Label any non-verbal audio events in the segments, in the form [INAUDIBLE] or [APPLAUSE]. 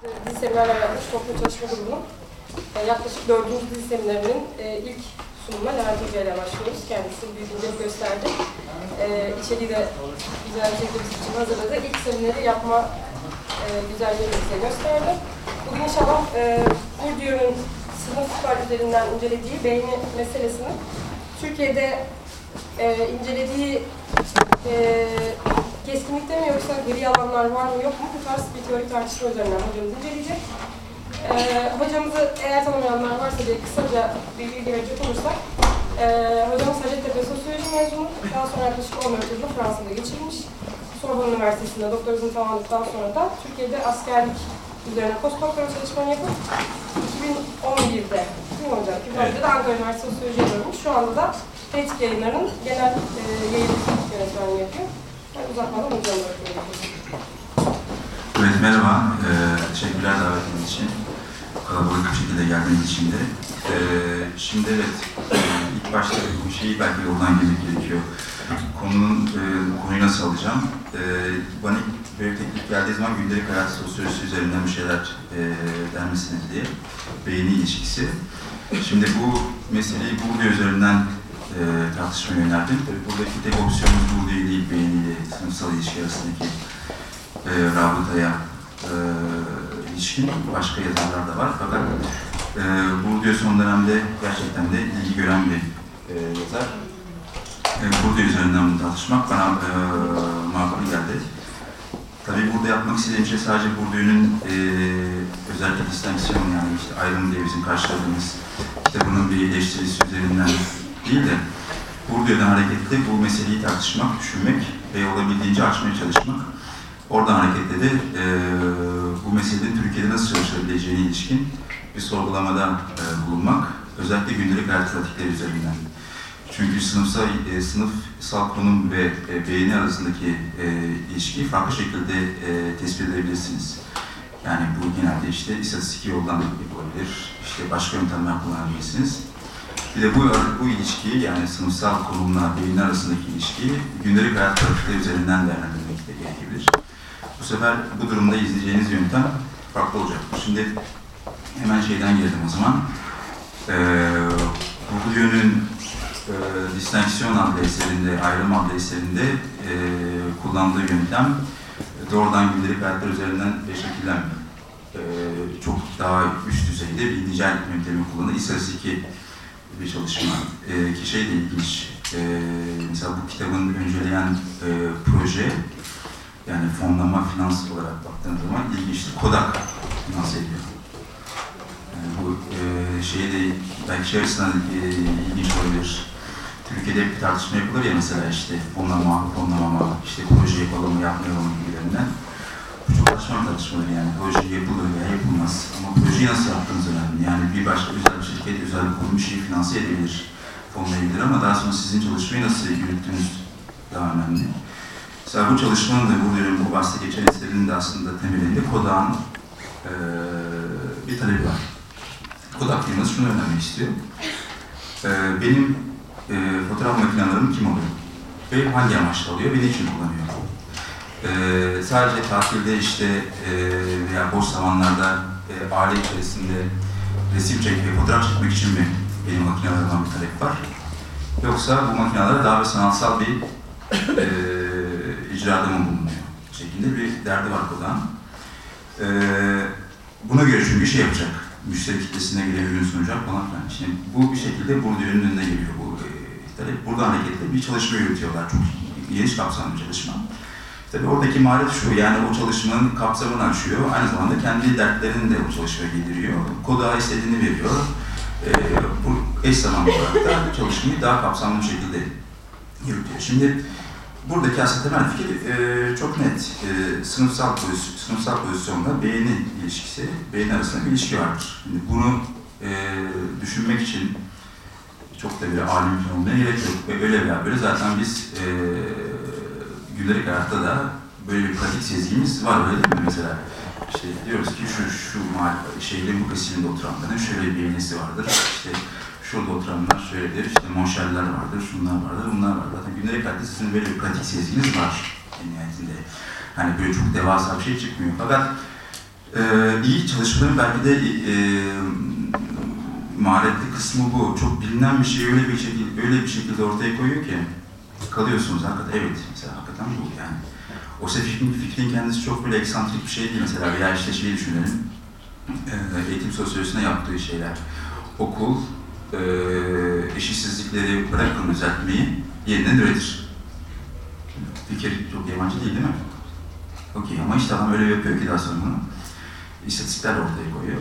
Dil seminerler yapmış toplu çalışma grubunun e, yaklaşık dördüncü dil seminerinin e, ilk sunumuna Levent Hoca ile başlıyoruz. Kendisi büyük ilgi gösterdi. E, içeriği de güzel bir bizim için hazırladı. İlk semineri yapma e, güzelliğini bize gösterdi. Bugün inşallah e, Bourdieu'nun sınıflar üzerinden incelediği beğeni meselesini Türkiye'de e, incelediği e, keskinlikte mi yoksa gri alanlar var mı yok mu tarz bir teorik tartışma üzerinden hocamız inceleyecek. E, hocamızı eğer tanımayanlar varsa diye kısaca bir bilgi verecek olursak e, hocamız Hacettepe Sosyoloji mezunu. Daha sonra yaklaşık 14 yılını Fransa'da geçirmiş. Sorbonne Üniversitesi'nde doktorasını tamamladıktan sonra da Türkiye'de askerlik üzerine postdoktora çalışmalarını yapıp 2011'de, değil mi hocam? 2011'de de Ankara Üniversitesi Sosyoloji'ye dönmüş. Şu anda da Tetik Yayınları'nın genel e, yayın yönetmenliği yapıyor. Ben uzatmadan hocamı bırakıyorum. Evet merhaba, ee, teşekkürler davetiniz için. Kalabalık bir şekilde geldiğiniz için de. Ee, şimdi evet, e, ilk başta bu şeyi belki yoldan girmek gerekiyor. Konunun, e, konuyu nasıl alacağım? Ee, bana böyle teklif geldiği zaman gündelik hayat sosyolojisi üzerinden bir şeyler e, der misiniz diye. Beğeni ilişkisi. Şimdi bu meseleyi burada üzerinden e, tartışmaya yöneldim. Tabii buradaki tek opsiyonumuz burada değil, beğeniyle sınıfsal ilişki arasındaki e, rabıtaya e, ilişkin başka yazarlar da var. Fakat e, Bourdieu son dönemde gerçekten de ilgi gören bir e, yazar. E, Bourdieu üzerinden bunu tartışmak bana e, makul geldi. Tabii burada yapmak istediğim şey sadece Bourdieu'nun e, özellikle distinksiyon yani işte ayrım diye bizim karşıladığımız işte bunun bir eleştirisi üzerinden değil de Bourdieu'dan hareketle bu meseleyi tartışmak, düşünmek ve olabildiğince açmaya çalışmak. Oradan hareketle de e, bu meselenin Türkiye'de nasıl çalışabileceğine ilişkin bir sorgulamada e, bulunmak. Özellikle gündelik hayat pratikleri üzerinden. Çünkü sınıfsal, e, sınıfsal konum ve e, beğeni arasındaki e, ilişkiyi farklı şekilde e, tespit edebilirsiniz. Yani bu genelde işte istatistik yoldan yapılabilir, işte başka yöntemler kullanabilirsiniz. Bir de bu, bu ilişkiyi yani sınıfsal konumla beyin arasındaki ilişkiyi gündelik hayat pratikleri üzerinden değerlendirmek de gerekebilir. Bu sefer bu durumda izleyeceğiniz yöntem farklı olacak. Şimdi hemen şeyden girdim o zaman. Ee, Bourdieu'nun e, distinksiyon adlı eserinde, ayrım adlı eserinde e, kullandığı yöntem doğrudan gündelik hayatlar üzerinden şekillenmiyor. E, çok daha üst düzeyde bir nicel yöntemi kullanıyor. İstatistik bir çalışma. E, ki şey de ilginç, e, mesela bu kitabın önceleyen e, proje, yani fonlama finans olarak baktığınız zaman ilginçtir. Kodak finanse ediyor. Yani bu e, şeye de belki şey e, ilginç olabilir. Türkiye'de bir tartışma yapılır ya mesela işte fonlama, fonlamama, işte proje yapalım mı, yapmayalım mı gibilerinden. Bu çok saçma tartışmalar yani. Proje yapılır veya yapılmaz. Ama projeyi nasıl yaptığınız önemli. Yani bir başka özel bir şirket, özel bir kurum bir şeyi finanse edebilir, fonlayabilir ama daha sonra sizin çalışmayı nasıl yürüttüğünüz daha önemli. Mesela bu çalışmanın da bu bölüm, bu bahsi geçen eserinin de aslında temelinde Kodak'ın e, bir talebi var. Kodak firması şunu öğrenmek istiyor. E, benim e, fotoğraf makinelerimi kim alıyor? Ve hangi amaçla alıyor ve ne için kullanıyor? E, sadece tatilde işte e, veya boş zamanlarda e, aile içerisinde resim çekmek, fotoğraf çekmek için mi benim makinelerimden bir talep var? Yoksa bu makineler daha bir sanatsal bir e, icrada mı bulunuyor şeklinde bir derdi var Kodak'ın. Ee, buna göre çünkü şey yapacak, müşteri kitlesine göre ürün sunacak falan filan. Şimdi bu bir şekilde Bourdieu'nun önüne geliyor bu e, talep. Buradan hareketle bir çalışma yürütüyorlar. Çok geniş kapsamlı çalışma. Tabii oradaki maharet şu, yani o çalışmanın kapsamını açıyor. Aynı zamanda kendi dertlerini de o çalışmaya getiriyor. Kodağa istediğini veriyor. Ee, bu eş zamanlı olarak da çalışmayı daha kapsamlı bir şekilde yürütüyor. Şimdi buradaki aslında temel fikir e, çok net. E, sınıfsal, pozisyon, sınıfsal pozisyonda beğeni ilişkisi, beğeni arasında bir ilişki vardır. Şimdi bunu e, düşünmek için çok da bir alim olmaya gerek yok. Ve öyle veya böyle zaten biz e, gündelik hayatta da böyle bir pratik sezgimiz var öyle değil mi mesela? İşte diyoruz ki şu şu şehrin bu kesiminde oturanların şöyle bir beğenisi vardır. İşte şurada oturanlar şöyledir, işte monşerler vardır, şunlar vardır, bunlar var. Zaten gündelik hayatta sizin böyle bir pratik sezginiz var en nihayetinde. Hani böyle çok devasa bir şey çıkmıyor. Fakat Ee, iyi çalışmaların belki de e, maharetli kısmı bu. Çok bilinen bir şey öyle bir şekilde, öyle bir şekilde ortaya koyuyor ki kalıyorsunuz hakikaten evet mesela hakikaten bu yani. O fikrin, fikrin kendisi çok böyle eksantrik bir şey değil mesela veya işte şeyi düşünelim e, eğitim sosyolojisine yaptığı şeyler. Okul e, eşitsizlikleri bırakın düzeltmeyi yeniden üretir. Fikir çok yabancı değil değil mi? Okey ama işte adam öyle yapıyor ki daha sonra bunu. İstatistikler ortaya koyuyor.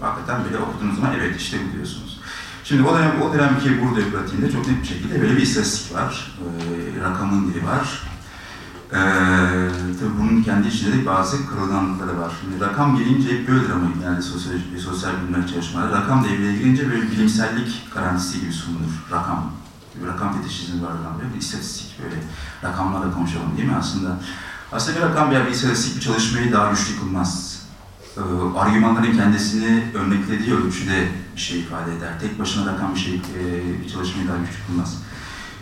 Hakikaten böyle okuduğunuz zaman evet işte bu diyorsunuz. Şimdi o dönem, o dönemki burada pratiğinde çok net bir şekilde böyle bir istatistik var. E, rakamın dili var. Ee, tabii bunun kendi içinde de bazı kırılganlıkları var. Şimdi rakam gelince hep böyledir ama yani sosyal, sosyal bilimler çalışmaları. Rakam devreye girince böyle bilimsellik garantisi gibi sunulur. Rakam. Bir rakam fetişizmi var böyle bir istatistik böyle rakamlarla konuşalım değil mi aslında? Aslında bir rakam bir istatistik bir çalışmayı daha güçlü kılmaz. Ee, argümanların kendisini örneklediği ölçüde bir şey ifade eder. Tek başına rakam bir şey, e, bir çalışmayı daha güçlü kılmaz.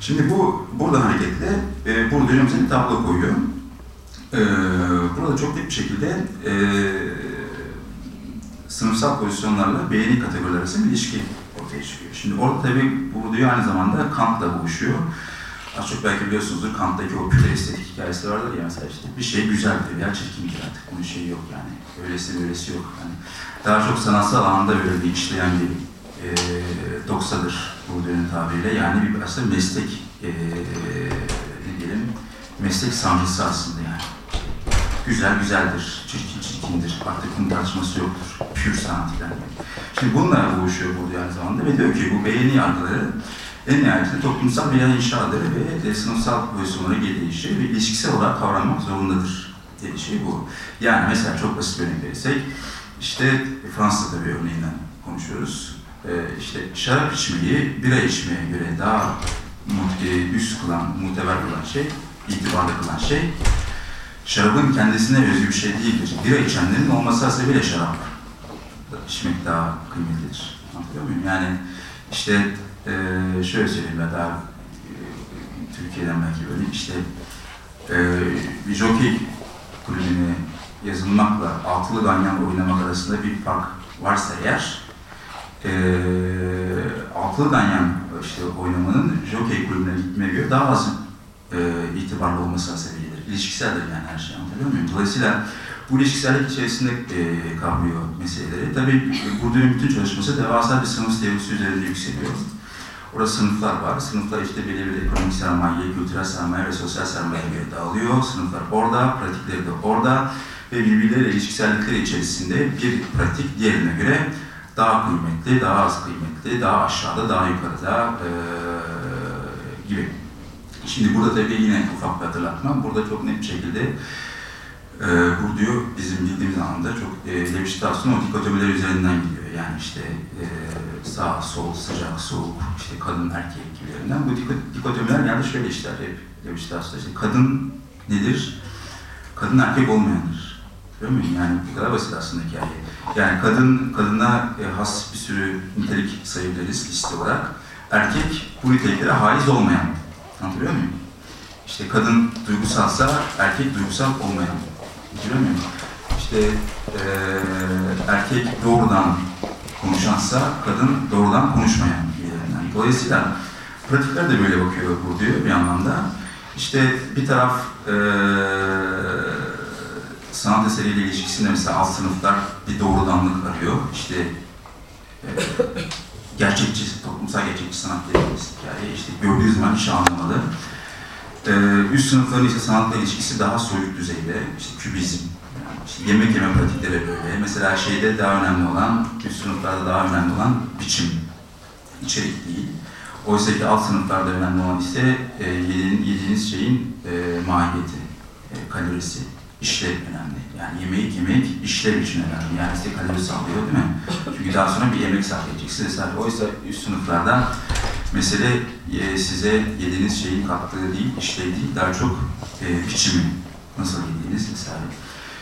Şimdi bu burada hareketle e, burada önümüze bir tablo koyuyor. E, burada çok net bir şekilde e, sınıfsal pozisyonlarla beğeni kategorileri arasında bir ilişki ortaya çıkıyor. Şimdi orada tabii bu diyor aynı zamanda Kant'la buluşuyor. Az çok belki biliyorsunuzdur Kant'taki o püre estetik hikayesi vardır ya mesela işte bir şey güzeldir veya çirkindir artık bunun şeyi yok yani öylesi böylesi yok. Yani daha çok sanatsal alanda böyle bir işleyen bir e, doksadır Bourdieu'nun tabiriyle. Yani bir aslında meslek e, ne diyelim meslek sancısı aslında yani. Güzel güzeldir, çirkin çirkindir. Artık bunun tartışması yoktur. Pür sanat yani. Şimdi bununla buluşuyor Bourdieu aynı zamanda ve diyor ki bu beğeni yargıları en nihayetinde toplumsal bir inşadır ve e, sınıfsal pozisyonlara geldiği şey ve ilişkisel olarak kavranmak zorundadır dediği şey bu. Yani mesela çok basit bir örnek verirsek, işte Fransa'da bir örneğinden konuşuyoruz işte şarap içmeyi bira içmeye göre daha üst kılan, muteber kılan şey, itibarlı kılan şey, şarabın kendisine özgü bir şey değildir. Bira içenlerin olması hasebiyle şarap içmek daha kıymetlidir. Anlatıyor muyum? Yani işte e, şöyle söyleyeyim ben daha e, Türkiye'den belki böyle işte e, bir jockey kulübüne yazılmakla altılı ganyan oynamak arasında bir fark varsa eğer e, altılı ganyan işte oynamanın jockey kulübüne gitmeye göre daha az e, itibarlı olması hasebiyedir. İlişkiseldir yani her şey anlatabiliyor muyum? Dolayısıyla bu ilişkisellik içerisinde e, kavruyor meseleleri. Tabii Bourdieu'nun bütün çalışması devasa bir sınıf teorisi üzerinde yükseliyor. Orada sınıflar var. Sınıflar işte belirli ekonomik sermaye, kültürel sermaye ve sosyal sermaye göre dağılıyor. Sınıflar orada, pratikleri de orada ve birbirleriyle ilişkisellikleri içerisinde bir pratik diğerine göre daha kıymetli, daha az kıymetli, daha aşağıda, daha yukarıda e, gibi. Şimdi burada tabii yine ufak bir hatırlatma. Burada çok net bir şekilde e, Bourdieu bizim bildiğimiz anlamda çok e, Levi Strauss'un o dikotomiler üzerinden gidiyor. Yani işte e, sağ, sol, sıcak, soğuk, işte kadın, erkek gibilerinden. Bu dikotomiler yani şöyle işler hep Levi Strauss'ta. İşte kadın nedir? Kadın erkek olmayandır. Görüyor musun? Yani bu kadar basit aslında hikaye. Yani kadın, kadına e, has bir sürü nitelik sayabiliriz liste olarak. Erkek bu niteliklere haiz olmayan. Anlatabiliyor muyum? İşte kadın duygusalsa erkek duygusal olmayan. Anlatabiliyor muyum? İşte e, erkek doğrudan konuşansa kadın doğrudan konuşmayan gibilerinden. Dolayısıyla pratikler de böyle bakıyor Bourdieu bir anlamda. İşte bir taraf e, sanat eseriyle ilişkisinde mesela alt sınıflar bir doğrudanlık arıyor. İşte e, gerçekçi, toplumsal gerçekçi sanat dediğimiz hikaye. İşte gördüğü zaman işi anlamalı. E, üst sınıfların ise sanatla ilişkisi daha soyut düzeyde. İşte kübizm, yani işte yemek yeme pratikleri böyle. Mesela şeyde daha önemli olan, üst sınıflarda daha önemli olan biçim, içerik değil. Oysa ki alt sınıflarda önemli olan ise e, yediğiniz şeyin e, mahiyeti, e, kalorisi işlev önemli. Yani yemeği yemek işlev için önemli. Yani size kalori sağlıyor değil mi? Çünkü daha sonra bir yemek sarf edeceksiniz. Oysa üst sınıflardan mesele e, size yediğiniz şeyin kattığı değil, işlev değil, daha çok e, biçimi, nasıl yediğiniz vesaire.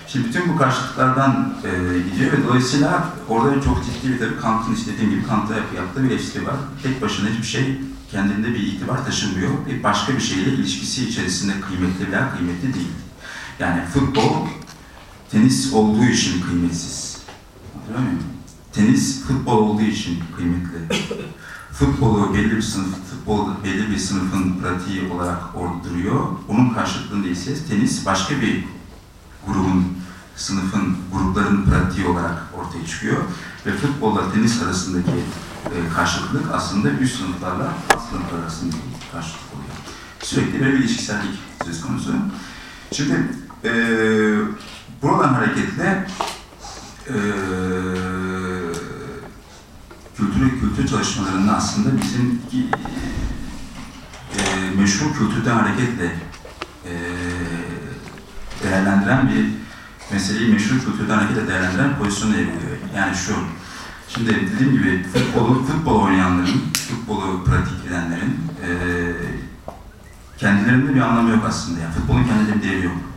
Şimdi bütün bu karşılıklardan e, gidiyor ve dolayısıyla orada çok ciddi bir tabii Kant'ın istediğim gibi Kant'a yaptığı bir eleştiri var. Tek başına hiçbir şey kendinde bir itibar taşımıyor ve başka bir şeyle ilişkisi içerisinde kıymetli veya kıymetli değil. Yani futbol tenis olduğu için kıymetsiz. Anlatabiliyor muyum? Tenis futbol olduğu için kıymetli. Futbolu belli bir sınıf, futbol belli bir sınıfın pratiği olarak orada duruyor. Onun karşılığında ise tenis başka bir grubun, sınıfın, grupların pratiği olarak ortaya çıkıyor. Ve futbolla tenis arasındaki e, karşıtlık aslında üst sınıflarla alt sınıflar arasındaki karşıtlık oluyor. Sürekli böyle bir ilişkisellik söz konusu. Şimdi e, buradan hareketle e, kültür ve kültür çalışmalarında aslında bizim e, meşhur kültürden hareketle e, değerlendiren bir meseleyi meşhur kültürden hareketle değerlendiren pozisyonu evriliyor. Yani şu, şimdi dediğim gibi futbolu, futbol oynayanların, futbolu pratik edenlerin e, kendilerinde bir anlamı yok aslında. Yani futbolun kendinde bir değeri yok.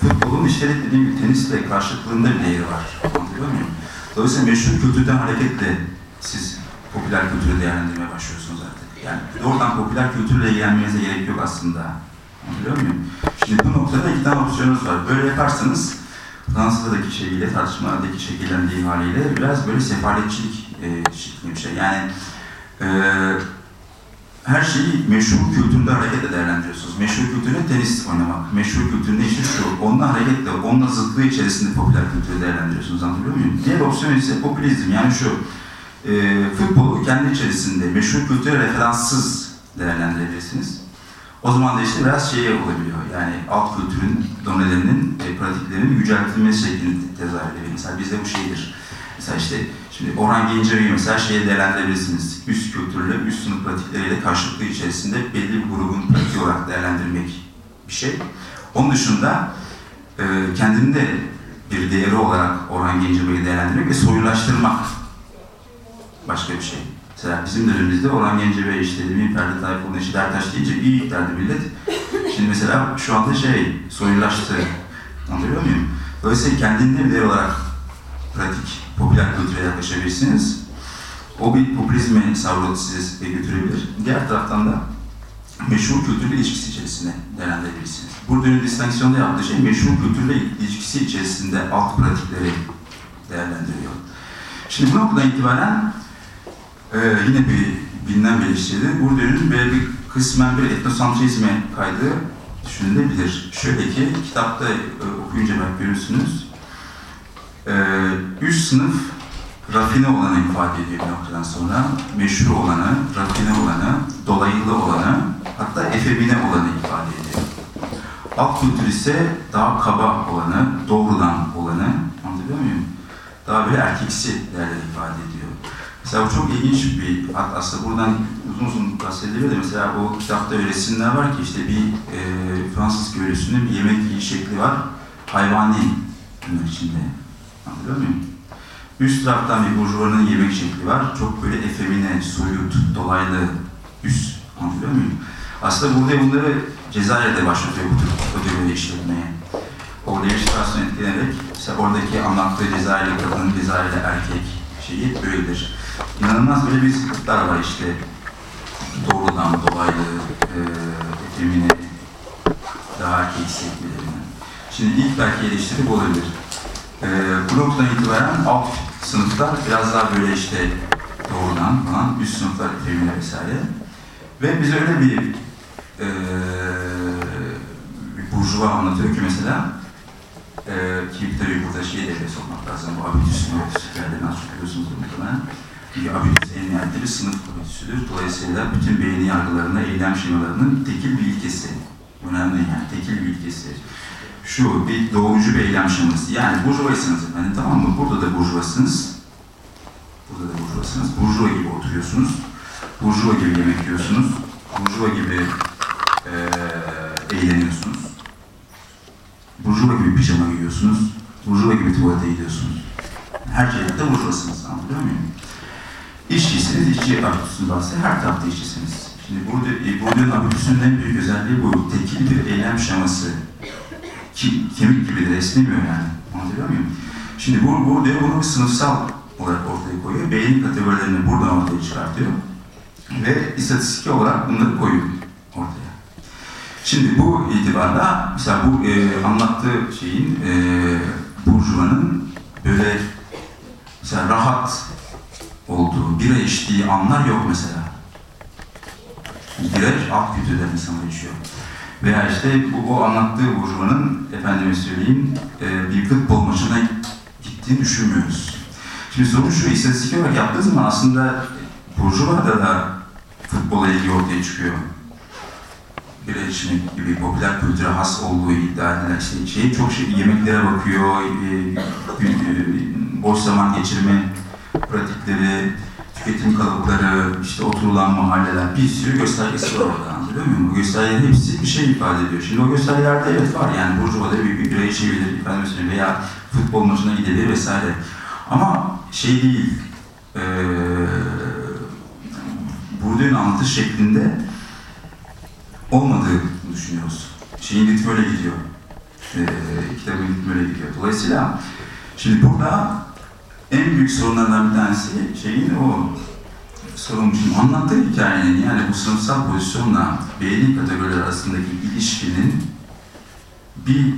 Futbolun işte dediğim gibi tenisle karşıtlığında bir değeri var. Anlıyor muyum? Dolayısıyla meşhur kültürden hareketle siz popüler kültürü değerlendirmeye başlıyorsunuz artık. Yani doğrudan popüler kültürle ilgilenmenize gerek yok aslında. Anlıyor muyum? Şimdi bu noktada iki tane opsiyonunuz var. Böyle yaparsanız Fransa'daki şeyiyle, tartışmadaki şekillendiği haliyle biraz böyle sefaletçilik e, şeklinde bir şey. Yani e, her şeyi meşhur kültürde hareketle değerlendiriyorsunuz. Meşhur kültürde tenis oynamak, meşhur kültürde işte şu, onunla hareketle, onunla zıtlığı içerisinde popüler kültürü değerlendiriyorsunuz. Anlatabiliyor muyum? Diğer opsiyon ise popülizm. Yani şu, e, futbolu kendi içerisinde meşhur kültüre referanssız değerlendirebilirsiniz. O zaman da işte biraz şey olabiliyor. Yani alt kültürün donelerinin, e, pratiklerinin yüceltilmesi şeklinde tezahür ediyor. Mesela bizde bu şeydir. Mesela işte şimdi Orhan Gencebay'ı mesela şeye değerlendirebilirsiniz. Üst kültürle, üst sınıf pratikleriyle karşılıklı içerisinde belli bir grubun pratiği olarak değerlendirmek bir şey. Onun dışında e, kendinde bir değeri olarak Orhan Gencebay'ı değerlendirmek ve soyulaştırmak başka bir şey. Mesela bizim dönemimizde Orhan Gencebay işte Emin Ferdi Tayfur'un eşi Dertaş deyince iyi derdi millet. Şimdi mesela şu anda şey soyulaştı. Anlıyor muyum? Dolayısıyla kendinde bir değer olarak pratik, popüler kültüre yaklaşabilirsiniz. O bir popülizme savrulup sizi götürebilir. Diğer taraftan da meşhur kültürle ilişkisi içerisinde değerlendirebilirsiniz. Burada distenksiyonda yaptığı şey meşhur kültürle ilişkisi içerisinde alt pratikleri değerlendiriyor. Şimdi bu noktadan itibaren ee, yine bir bilinen bir eleştiridir. Bourdieu'nun böyle bir kısmen bir etnosantrizme kaydığı düşünülebilir. Şöyle ki, kitapta e, okuyunca belki görürsünüz. E, üst sınıf rafine olanı ifade ediyor bir noktadan sonra. Meşhur olanı, rafine olanı, dolayılı olanı, hatta efemine olanı ifade ediyor. Alt kültür ise daha kaba olanı, doğrudan olanı, anlıyor muyum? Daha böyle erkeksi değerleri ifade ediyor. Mesela bu çok ilginç bir, aslında buradan uzun uzun bahsedilir de mesela o kitapta öyle resimler var ki işte bir e, Fransız köylüsünün bir yemek yiyiş şekli var. Hayvani bunun içinde. Anlıyor muyum? Üst taraftan bir burjuvanın yemek şekli var. Çok böyle efemine, soyut, dolaylı, üst. Anlıyor muyum? Aslında burada bunları Cezayir'de başlatıyor bu tür ödevleri işletmeye. Orada illüstrasyon etkilenerek, mesela oradaki anlattığı Cezayirli kadın, Cezayirli erkek şeyi böyledir inanılmaz böyle bir sıkıntılar var işte. Doğrudan, dolaylı, e, efemine, daha erkeksi etkilerine. Şimdi ilk belki eleştiri bu olabilir. E, bu noktadan itibaren alt sınıflar biraz daha böyle işte doğrudan falan, üst sınıflar efemine vesaire. Ve biz öyle bir e, burjuva anlatıyor ki mesela e, ki tabii burada şeyi de sokmak lazım, bu abidüsünü, abidüsünü az çok biliyorsunuz muhtemelen bir abidüs en nihayetinde bir sınıf abidüsüdür. Dolayısıyla bütün beyin yargılarında eylem şemalarının tekil bir ilkesi. Önemli yani, tekil bir ilkesi. Şu, bir doğrucu bir eylem şeması. Yani burjuvaysınız efendim, tamam mı? Burada da burjuvasınız. Burada da burjuvasınız. Burjuva gibi oturuyorsunuz. Burjuva gibi yemek yiyorsunuz. Burjuva gibi e, eğleniyorsunuz. Burjuva gibi pijama giyiyorsunuz. Burjuva gibi tuvalete gidiyorsunuz. Her şeyde burjuvasınız, anlıyor muyum? İşçisiniz, işçi abitüsünün bahsi her tarafta işçisiniz. Şimdi burada, e, Bourdieu'nun abitüsünün en büyük özelliği bu. Tekil bir eylem şeması. Ki, kemik gibi de esnemiyor yani. Anlatabiliyor muyum? Şimdi bu, Bourdieu bunu bir sınıfsal olarak ortaya koyuyor. Beyin kategorilerini buradan ortaya çıkartıyor. Ve istatistik olarak bunları koyuyor ortaya. Şimdi bu itibarda mesela bu e, anlattığı şeyin e, burjuvanın böyle mesela rahat olduğu, bira içtiği anlar yok mesela. Bira alt kültürden insanlar içiyor. Veya işte bu, o anlattığı burjuvanın, efendime söyleyeyim, e, bir futbol maçına gittiğini düşünmüyoruz. Şimdi sorun şu, istatistik olarak yaptığı zaman aslında burjuvada da futbola ilgi ortaya çıkıyor. Bira içmek gibi popüler kültüre has olduğu iddia edilen işte şey çok şey yemeklere bakıyor, e, e, boş zaman geçirme pratikleri, tüketim kalıpları, işte oturulan mahalleler, bir sürü göstergesi var orada anlatabiliyor muyum? Bu göstergelerin hepsi bir şey ifade ediyor. Şimdi o göstergelerde evet var yani Burjuva'da bir, bir bira içebilir, efendim söyleyeyim, veya futbol maçına gidebilir vesaire. Ama şey değil, ee, Bourdieu'nun anlatış şeklinde olmadığını düşünüyoruz. Şeyin ritmi öyle gidiyor. Ee, kitabın ritmi öyle gidiyor. Dolayısıyla şimdi burada en büyük sorunlardan bir tanesi şeyin o şimdi anlattığı hikayenin yani bu sınıfsal pozisyonla belli kategoriler arasındaki ilişkinin bir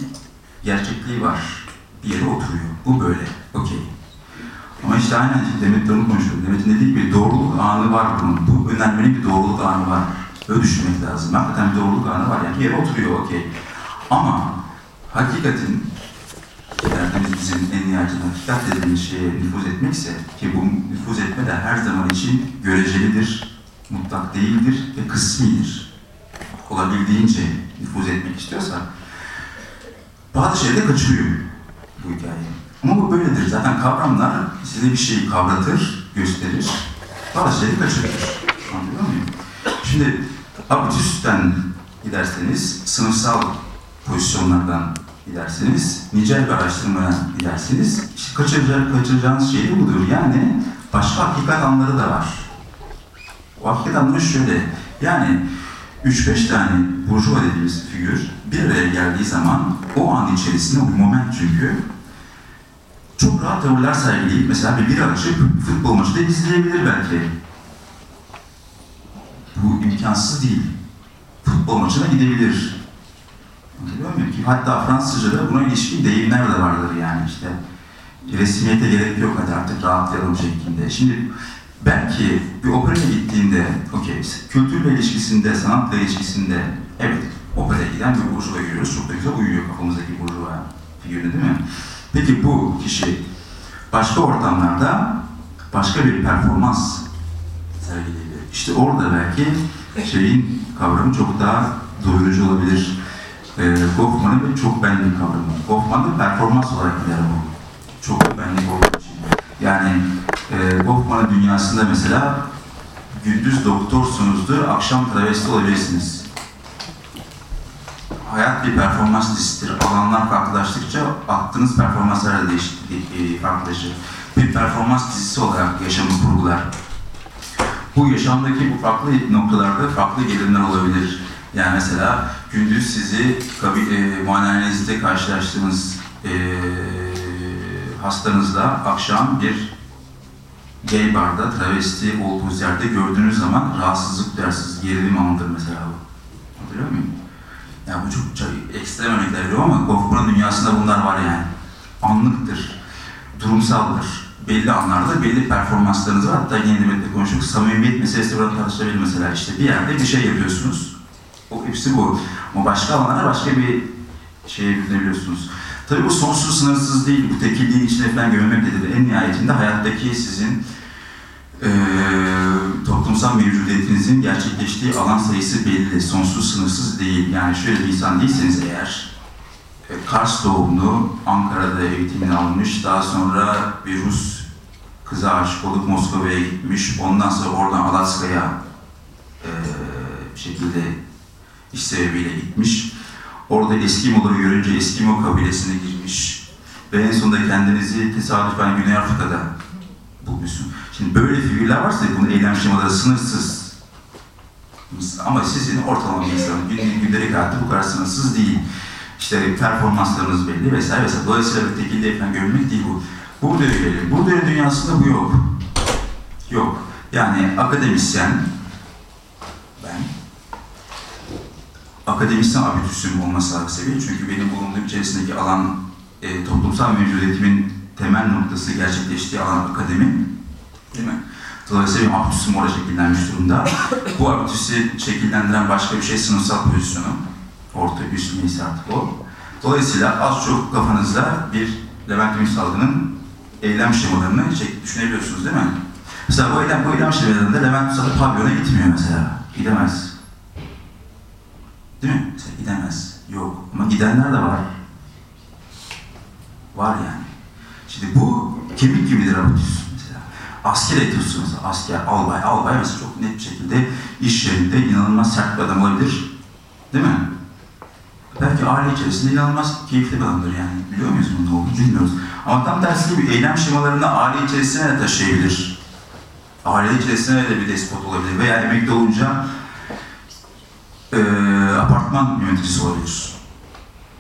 gerçekliği var. Bir yere oturuyor. Bu böyle. Okey. Ama işte aynen Demet'le onu konuşuyorum. Demet'in dediği gibi doğruluk anı var bunun. Bu önermenin bir doğruluk anı var. Öyle düşünmek lazım. Hakikaten bir doğruluk anı var. Yani bir yere oturuyor okey. Ama hakikatin derdimiz bizim en nihayetinde hakikat dediğimiz şeye nüfuz etmekse ki bu nüfuz etme de her zaman için görecelidir, mutlak değildir ve kısmidir. Olabildiğince nüfuz etmek istiyorsa bazı şeyleri kaçırıyor bu hikaye. Ama bu böyledir. Zaten kavramlar size bir şeyi kavratır, gösterir, bazı şeyleri kaçırır. Anlıyor muyum? Şimdi abitüsten giderseniz, sınıfsal pozisyonlardan gidersiniz, nicel bir araştırmaya gidersiniz, işte kaçıracak, kaçıracağınız şey budur. Yani başka hakikat anları da var. O hakikat anları şöyle, yani 3-5 tane burjuva dediğimiz figür bir araya geldiği zaman o an içerisinde bir moment çünkü çok rahat tavırlar sergileyip mesela bir bir açıp futbol maçı da izleyebilir belki. Bu imkansız değil. Futbol maçına gidebilir. Anlatabiliyor muyum ki? Hatta Fransızca'da buna ilişkin deyimler de vardır yani işte. Resmiyete gerek yok hadi artık rahatlayalım şeklinde. Şimdi belki bir operaya gittiğinde, okey, kültürle ilişkisinde, sanatla ilişkisinde, evet, operaya giden bir burjuva görüyoruz. Çok da güzel uyuyor kafamızdaki burjuva figürüne değil mi? Peki bu kişi başka ortamlarda başka bir performans sergileyebilir. İşte orada belki şeyin kavramı çok daha doyurucu olabilir. E, Goffman'ın bir çok benlik kavramı. Goffman'da performans olarak gider bu. Çok benlik olduğu için. Yani e, Goffman'ın dünyasında mesela gündüz doktorsunuzdur, akşam travesti olabilirsiniz. Hayat bir performans dizisidir. Alanlar farklılaştıkça attığınız performanslar da e, farklılaşır. Bir performans dizisi olarak yaşamı kurgular. Bu yaşamdaki bu farklı noktalarda farklı gelirimler olabilir. Yani mesela gündüz sizi e, muayenehanenizde karşılaştığınız e, hastanızla akşam bir gay barda, travesti olduğunuz yerde gördüğünüz zaman rahatsızlık duyarsınız, gerilim anıdır mesela bu. Anlatabiliyor muyum? Yani bu çok, çok ekstrem örnekler veriyorum ama Goffman'ın dünyasında bunlar var yani. Anlıktır, durumsaldır. Belli anlarda belli performanslarınız var. Hatta yine Demet'le konuştuk. Samimiyet meselesi burada tartışılabilir mesela. işte bir yerde bir şey yapıyorsunuz. O hepsi bu. Ama başka alanlara başka bir şeye bürünebiliyorsunuz. Tabii bu sonsuz sınırsız değil. Bu tekilliğin içine falan gömülmektedir. En nihayetinde hayattaki sizin e, toplumsal mevcudiyetinizin gerçekleştiği alan sayısı belli. Sonsuz sınırsız değil. Yani şöyle bir insan değilseniz eğer e, Kars doğumlu, Ankara'da eğitimini almış, daha sonra bir Rus kıza aşık olup Moskova'ya gitmiş, ondan sonra oradan Alaska'ya e, şekilde iş sebebiyle gitmiş. Orada Eskimoları görünce Eskimo kabilesine girmiş. Ve en sonunda kendinizi tesadüfen Güney Afrika'da bulmuşsun. Şimdi böyle figürler varsa bunun eylem şemaları sınırsız. Ama sizin ortalama insanın günlük gündelik hayatı bu kadar sınırsız değil. İşte performanslarınız belli vesaire vesaire. Dolayısıyla bir tekilde falan görmek değil bu. Burada öyle. Burada dünyasında bu yok. Yok. Yani akademisyen, ben, akademisyen abitüsüm olması sebebi çünkü benim bulunduğum içerisindeki alan e, toplumsal mevcudiyetimin temel noktası gerçekleştiği alan akademi. Değil mi? Dolayısıyla bir abdüsüm orada şekillenmiş durumda. [COUGHS] Bu abdüsü şekillendiren başka bir şey sınıfsal pozisyonu. Orta üst neyse artık o. Dolayısıyla az çok kafanızda bir Levent Ünsal'ın eylem şemalarını şey, düşünebiliyorsunuz değil mi? Mesela bu eylem, bu eylem şemalarında Levent Ünsal pavyona gitmiyor mesela. Gidemez. Değil mi? Mesela gidemez. Yok. Ama gidenler de var. Var yani. Şimdi bu kemik gibidir abdüs mesela. Asker etiyorsun mesela. Asker, albay, albay mesela çok net bir şekilde iş yerinde inanılmaz sert bir adam olabilir. Değil mi? Belki aile içerisinde inanılmaz keyifli bir adamdır yani. Biliyor muyuz bunun ne olduğunu bilmiyoruz. Ama tam tersi gibi eylem şemalarını aile içerisine de taşıyabilir. Aile içerisine de bir despot olabilir. Veya emekli olunca eee apartman yöneticisi olabilir.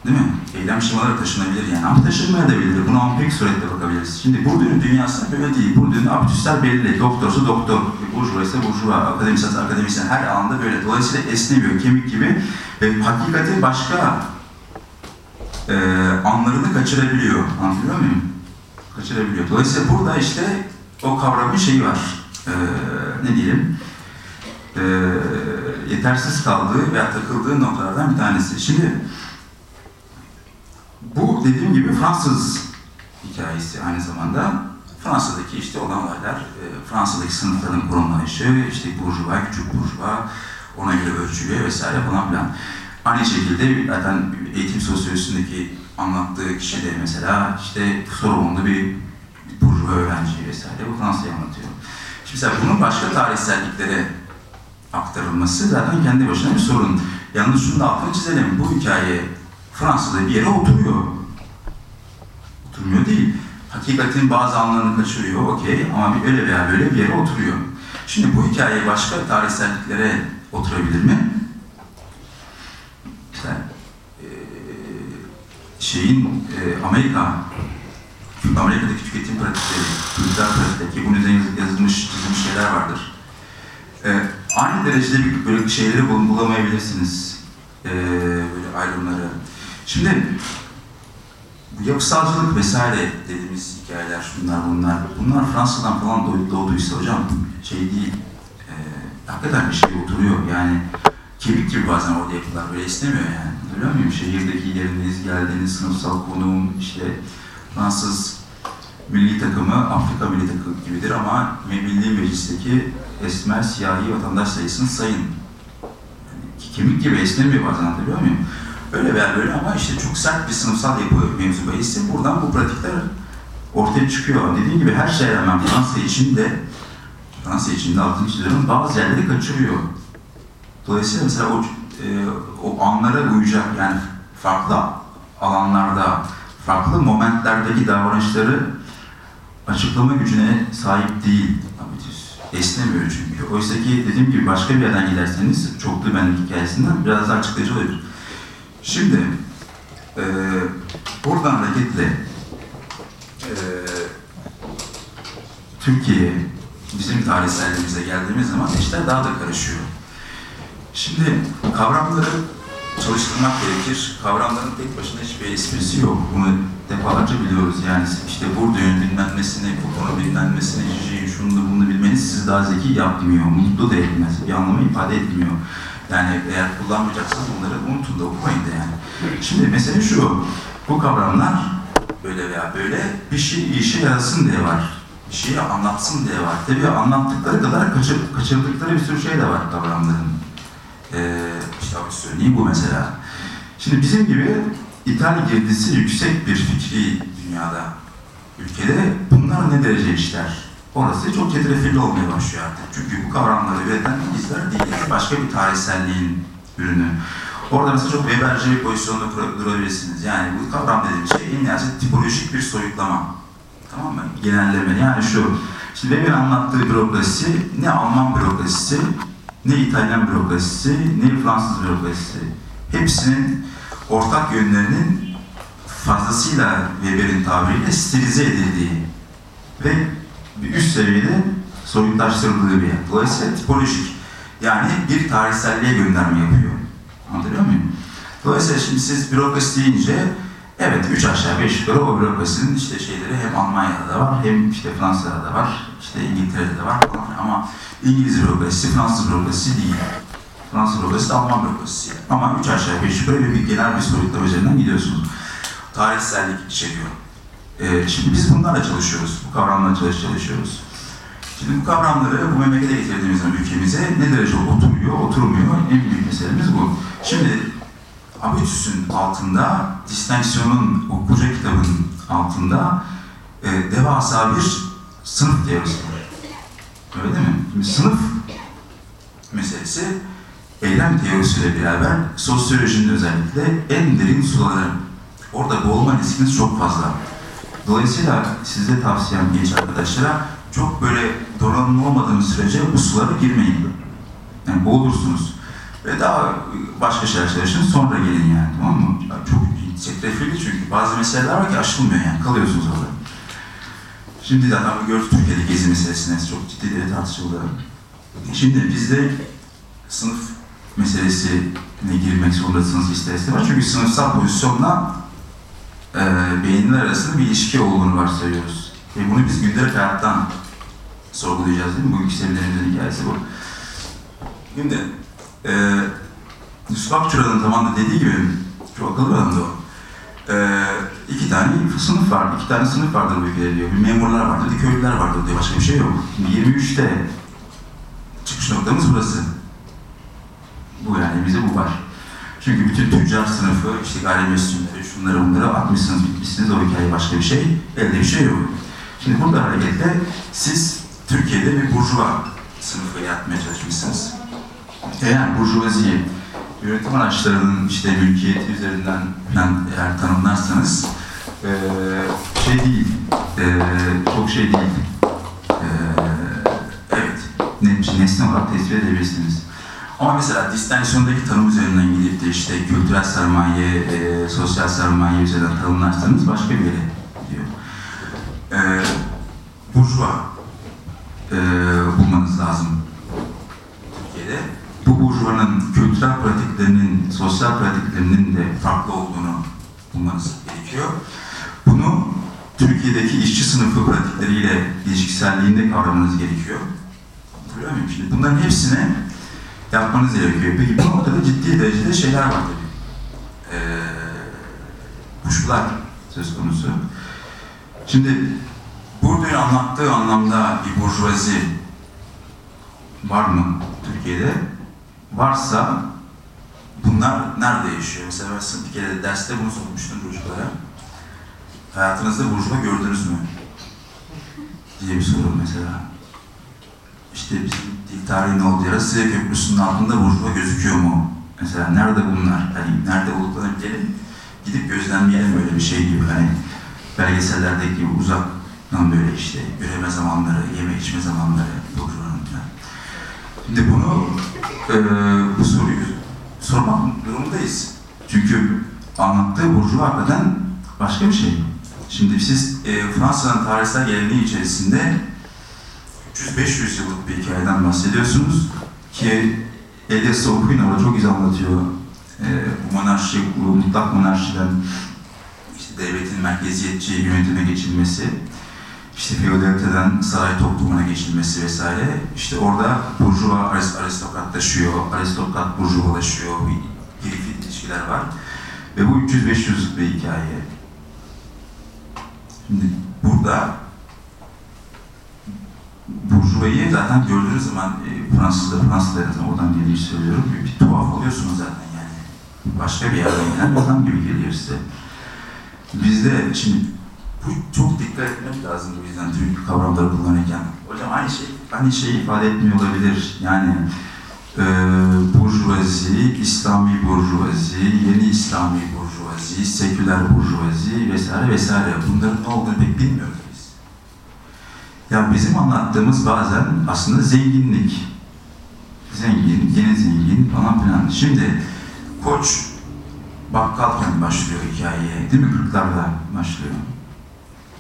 Değil mi? Eylem şemaları taşınabilir yani. Ama taşınmayabilir. Buna ama pek suretle bakabiliriz. Şimdi Bourdieu'nun dünyasında böyle değil. Bourdieu'nun abdüsler belli. Doktorsa doktor, burjuva ise burjuva, akademisyen akademisyen her alanda böyle. Dolayısıyla esnemiyor, kemik gibi. Ve hakikatin başka e, anlarını kaçırabiliyor. Anlıyor muyum? Kaçırabiliyor. Dolayısıyla burada işte o kavramın şeyi var. E, ne diyelim? E, yetersiz kaldığı veya takıldığı noktalardan bir tanesi. Şimdi bu dediğim gibi Fransız hikayesi aynı zamanda. Fransa'daki işte olan olaylar, e, Fransa'daki sınıfların konumlanışı, işte burjuva, küçük burjuva, ona göre ölçülüyor vesaire falan filan. Aynı şekilde zaten eğitim sosyolojisindeki anlattığı kişi de mesela işte Sorbonne'da bir burjuva öğrenci vesaire bu Fransa'yı anlatıyor. Şimdi mesela bunun başka tarihselliklere aktarılması zaten kendi başına bir sorun. Yalnız şunu da altını çizelim. Bu hikaye Fransa'da bir yere oturuyor. Oturmuyor değil. Hakikatin bazı anlarını kaçırıyor, okey ama bir öyle veya böyle bir yere oturuyor. Şimdi bu hikaye başka tarihselliklere oturabilir mi? İşte eee, şeyin eee, Amerika Amerika'daki tüketim pratikleri, kültürel pratikleri ki bunun üzerine yazılmış, çizilmiş şeyler vardır. Eee, aynı derecede bir böyle şeyleri bul- bulamayabilirsiniz. Eee, böyle ayrımları. Şimdi bu yapısalcılık vesaire dediğimiz hikayeler, şunlar bunlar, bunlar Fransa'dan falan doğ- doğduysa hocam şey değil, e, hakikaten bir şey oturuyor yani kemik gibi bazen orada yapılar böyle esnemiyor yani. Biliyor muyum? Şehirdeki yeriniz, geldiğiniz sınıfsal konum, işte Fransız milli takımı Afrika milli takımı gibidir ama milli meclisteki esmer siyahi vatandaş sayısını sayın. Yani kemik gibi esnemiyor bazen hatırlıyor muyum? Öyle veya böyle ama işte çok sert bir sınıfsal yapı mevzu bahisi. Buradan bu pratikler ortaya çıkıyor. Dediğim gibi her şeye rağmen Fransa için de Fransa için de altını çiziyorum bazı yerleri kaçırıyor. Dolayısıyla mesela o, e, o anlara uyacak yani farklı alanlarda, farklı momentlerdeki davranışları açıklama gücüne sahip değil. Esnemiyor çünkü. Oysa ki dediğim gibi başka bir yerden giderseniz çoklu benlik hikayesinden biraz daha açıklayıcı olabilir. Şimdi e, buradan hareketle e, Türkiye bizim tarihselliğimize geldiğimiz zaman işler daha da karışıyor. Şimdi kavramları çalıştırmak gerekir. Kavramların tek başına hiçbir esprisi yok. Bunu defalarca biliyoruz. Yani işte Bourdieu'nun bilmem nesini, Foucault'un bilmem nesini, şunu bunu bilmeniz sizi daha zeki yapmıyor. Mutlu da etmez. Bir anlamı ifade etmiyor. Yani eğer kullanmayacaksanız bunları unutun da okumayın da yani. Şimdi mesele şu, bu kavramlar böyle veya böyle bir şey işe yarasın diye var. Bir şeyi anlatsın diye var. Tabii anlattıkları kadar kaçır, kaçırdıkları bir sürü şey de var kavramların. Ee, abi söyleyeyim bu mesela. Şimdi bizim gibi ithal girdisi yüksek bir fikri dünyada, ülkede bunlar ne derece işler? Orası çok çetrefilli olmaya başlıyor artık. Çünkü bu kavramları üreten bizler değil, başka bir tarihselliğin ürünü. Orada mesela çok Weberci bir pozisyonda dur- durabilirsiniz. Yani bu kavram dediğimiz şey en nihayet tipolojik bir soyutlama. Tamam mı? Genelleme. Yani şu, şimdi Weber'in anlattığı bürokrasi ne Alman bürokrasisi, ne İtalyan bürokrasisi, ne Fransız bürokrasisi. Hepsinin ortak yönlerinin fazlasıyla Weber'in tabiriyle stilize edildiği ve bir üst seviyede soyutlaştırıldığı bir yer. Dolayısıyla tipolojik. Yani bir tarihselliğe gönderme yapıyor. Anlatabiliyor muyum? Dolayısıyla şimdi siz bürokrasi deyince Evet, üç aşağı beş yukarı o bürokrasinin işte şeyleri hem Almanya'da da var, hem işte Fransa'da da var, işte İngiltere'de de var. Ama İngiliz bürokrasisi Fransız bürokrasisi değil. Fransız bürokrasisi de Alman bürokrasisi. Ama üç aşağı beş yukarı bir genel bir soyutlama üzerinden gidiyorsunuz. Tarihsellik içeriyor. Ee, şimdi biz bunlarla çalışıyoruz, bu kavramlarla çalış çalışıyoruz. Şimdi bu kavramları bu memlekete getirdiğimiz ülkemize ne derece oturuyor, oturmuyor en büyük meselemiz bu. Şimdi Habitus'un altında, distenksiyonun, o koca kitabın altında e, devasa bir sınıf teorisi var. Öyle değil mi? Şimdi sınıf meselesi eylem teorisiyle beraber sosyolojinin özellikle en derin suları. Orada boğulma riskiniz çok fazla. Dolayısıyla size tavsiyem genç arkadaşlara çok böyle donanımlı olmadığınız sürece bu sulara girmeyin. Yani boğulursunuz. Ve daha başka şeyler çalışın sonra gelin yani tamam mı? Çok çetrefilli çünkü bazı meseleler var ki aşılmıyor yani kalıyorsunuz orada. Şimdi zaten bu gördük Türkiye'de gezi meselesine çok ciddi de tartışıldı. Şimdi bizde sınıf meselesine girmek zorundasınız ister istemez. Çünkü sınıfsal pozisyonla e, beyinler arasında bir ilişki olduğunu varsayıyoruz. Ve bunu biz gündelik hayattan sorgulayacağız değil mi? Bugünkü seminerimizin hikayesi bu. Şimdi e, Yusuf Akçura'nın zamanında dediği gibi, çok akıllı bir adamdı o. E, iki tane sınıf var, iki tane sınıf vardır bu ülkede diyor. Bir memurlar vardır, bir köylüler vardır diyor. Başka bir şey yok. Şimdi 23'te çıkış noktamız burası. Bu yani, bize bu var. Çünkü bütün tüccar sınıfı, işte gayrimüslimleri, şunları bunları atmışsınız, bitmişsiniz, o hikaye başka bir şey, elde bir şey yok. Şimdi burada hareketle siz Türkiye'de bir burjuva sınıfı yaratmaya çalışmışsınız. Eğer burjuvaziyi yönetim araçlarının işte mülkiyeti üzerinden eğer tanımlarsanız e, şey değil, e, çok şey değil. E, evet, ne, nesne olarak tespit edebilirsiniz. Ama mesela distensyondaki tanım üzerinden gidip de işte kültürel sermaye, e, sosyal sermaye üzerinden tanımlarsanız başka bir yere gidiyor. E, burjuva e, bulmanız lazım Türkiye'de. Bu burjuvanın kültürel pratiklerinin, sosyal pratiklerinin de farklı olduğunu bulmanız gerekiyor. Bunu Türkiye'deki işçi sınıfı pratikleriyle ilişkiselliğinde kavramanız gerekiyor. Biliyor muyum? Şimdi bunların hepsine yapmanız gerekiyor. Peki bu noktada ciddi derecede şeyler var tabii. Ee, kuşkular söz konusu. Şimdi Bourdieu'nun anlattığı anlamda bir burjuvazi var mı Türkiye'de? Varsa bunlar nerede yaşıyor? Mesela ben bir kere derste bunu sormuştum çocuklara. Hayatınızda burjuva gördünüz mü? diye bir soru mesela. İşte bizim dil tarihinin olduğu yere Size Köprüsü'nün altında burjuva gözüküyor mu? Mesela nerede bunlar? Hani nerede olduklarını bilelim. Gidip gözlemleyelim böyle bir şey gibi. Hani belgesellerdeki gibi uzaktan böyle işte üreme zamanları, yeme içme zamanları falan. Şimdi bunu e, bu soruyu sormak durumundayız. Çünkü anlattığı burjuva hakikaten başka bir şey. Şimdi siz e, Fransa'nın tarihsel geleneği içerisinde 300-500 yıllık bir hikayeden bahsediyorsunuz ki Elias okuyun orada çok güzel anlatıyor. E, bu monarşi, bu mutlak monarşiden işte devletin merkeziyetçi yönetime geçilmesi, işte feodaliteden saray toplumuna geçilmesi vesaire. İşte orada burjuva aristokratlaşıyor, aristokrat burjuvalaşıyor, bir girifit ilişkiler var. Ve bu 300-500 bir hikaye. Şimdi burada Burjuva'yı zaten gördüğünüz zaman e, Fransızlar, Fransızlar oradan geldiği söylüyorum. Bir, bir tuhaf oluyorsunuz zaten yani. Başka bir yerden gelen adam gibi geliyor size. Bizde şimdi bu çok dikkat etmek lazım bu yüzden Türk kavramları kullanırken. Hocam aynı şey aynı şeyi ifade etmiyor olabilir. Yani e, burjuvazi, İslami burjuvazi, yeni İslami burjuvazi, seküler burjuvazi vesaire vesaire. Bunların ne olduğunu pek bilmiyoruz biz. Ya bizim anlattığımız bazen aslında zenginlik. Zengin, yeni zengin falan filan. Şimdi Koç bakkalken başlıyor hikayeye, değil mi? Kırklarla başlıyor.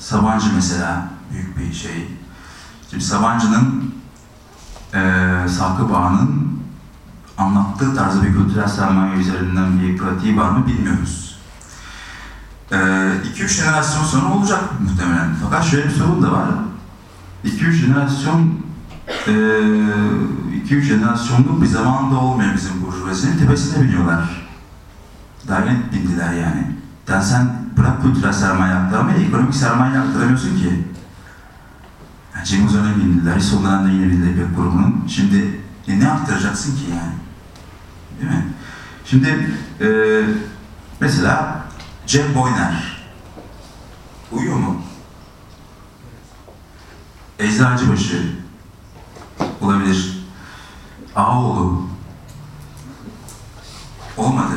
Sabancı mesela büyük bir şey. Şimdi Sabancı'nın e, Sakıp Ağa'nın anlattığı tarzda bir kültürel sermaye üzerinden bir pratiği var mı bilmiyoruz. 2-3 jenerasyon sonra olacak muhtemelen. Fakat şöyle bir sorun da var. 2-3 jenerasyon 2-3 jenerasyonluk bir zamanda olmuyor bizim burjuvazinin tepesine biniyorlar. Daha yeni bindiler yani. Yani sen bırak kültürel sermaye aktarmayı, ekonomik sermaye aktaramıyorsun ki. Yani Cem Uzan'a bindiler, sonradan da yine bir grubunun. Şimdi e, ne aktaracaksın ki yani? Değil mi? Şimdi e, mesela Cem Boyner uyuyor mu? Eczacıbaşı olabilir. Ağoğlu olmadı.